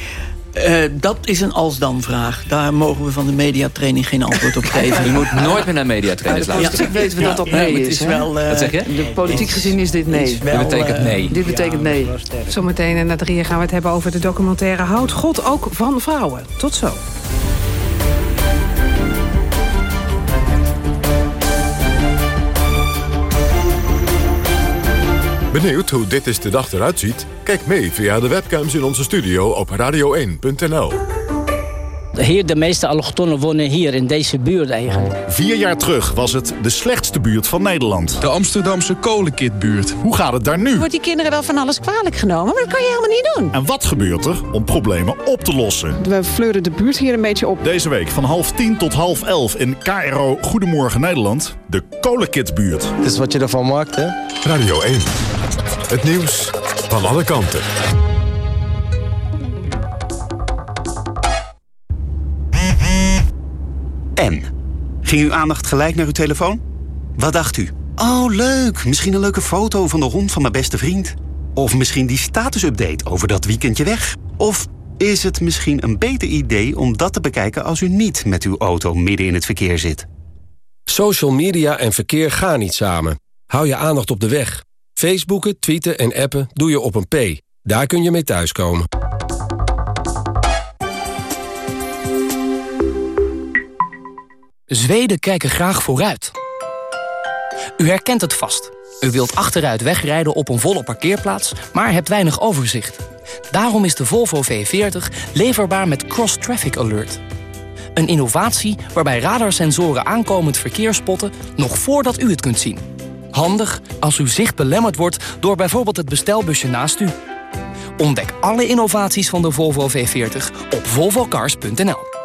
S19: Eh, dat is een als-dan-vraag. Daar mogen we van de mediatraining geen antwoord op geven.
S3: U moet nooit meer naar mediatrainers
S12: Ja, de
S3: luisteren.
S12: politiek weten we dat dat
S19: Ja,
S12: nee
S19: het
S12: is.
S19: is
S12: hè?
S19: wel, eh,
S3: Wat zeg je?
S12: De politiek gezien is dit nee.
S19: is wel,
S3: Dat betekent
S19: eh,
S3: nee.
S12: Dit betekent nee.
S2: Zometeen en na drieën gaan we het hebben over de documentaire... Houdt God ook van vrouwen? Tot zo.
S1: Benieuwd hoe dit is de dag eruit ziet? Kijk mee via de webcams in onze studio op radio1.nl.
S29: Hier, de meeste allochtonnen wonen hier in deze buurt eigenlijk.
S30: Vier jaar terug was het de slechtste buurt van Nederland. De Amsterdamse kolenkitbuurt. Hoe gaat het daar nu?
S31: Wordt die kinderen wel van alles kwalijk genomen, maar dat kan je helemaal niet doen.
S30: En wat gebeurt er om problemen op te lossen?
S31: We fleuren de buurt hier een beetje op.
S30: Deze week van half tien tot half elf in KRO Goedemorgen Nederland. De kolenkitbuurt.
S32: Het is wat je ervan maakt, hè?
S1: Radio 1. Het nieuws van alle kanten.
S33: En? Ging uw aandacht gelijk naar uw telefoon? Wat dacht u? Oh, leuk. Misschien een leuke foto van de hond van mijn beste vriend. Of misschien die statusupdate over dat weekendje weg. Of is het misschien een beter idee om dat te bekijken als u niet met uw auto midden in het verkeer zit?
S34: Social media en verkeer gaan niet samen. Hou je aandacht op de weg. Facebooken, tweeten en appen doe je op een P. Daar kun je mee thuiskomen.
S35: Zweden kijken graag vooruit. U herkent het vast. U wilt achteruit wegrijden op een volle parkeerplaats, maar hebt weinig overzicht. Daarom is de Volvo V40 leverbaar met Cross Traffic Alert. Een innovatie waarbij radarsensoren aankomend verkeer spotten... nog voordat u het kunt zien. Handig als uw zicht belemmerd wordt door bijvoorbeeld het bestelbusje naast u. Ontdek alle innovaties van de Volvo V40 op volvocars.nl.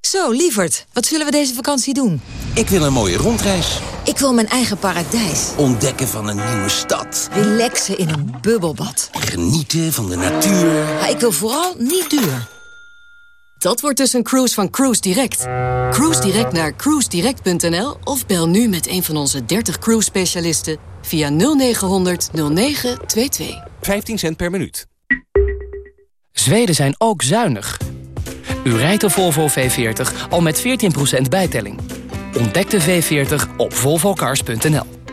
S32: Zo, lieverd, wat zullen we deze vakantie doen?
S36: Ik wil een mooie rondreis.
S32: Ik wil mijn eigen paradijs.
S36: Ontdekken van een nieuwe stad.
S32: Relaxen in een bubbelbad.
S36: Genieten van de natuur.
S32: Maar ik wil vooral niet duur. Dat wordt dus een cruise van Cruise Direct. Cruise Direct naar cruisedirect.nl of bel nu met een van onze 30 cruise specialisten via 0900 0922.
S36: 15 cent per minuut.
S35: Zweden zijn ook zuinig. U rijdt de Volvo V40 al met 14% bijtelling. Ontdek de V40 op volvocars.nl.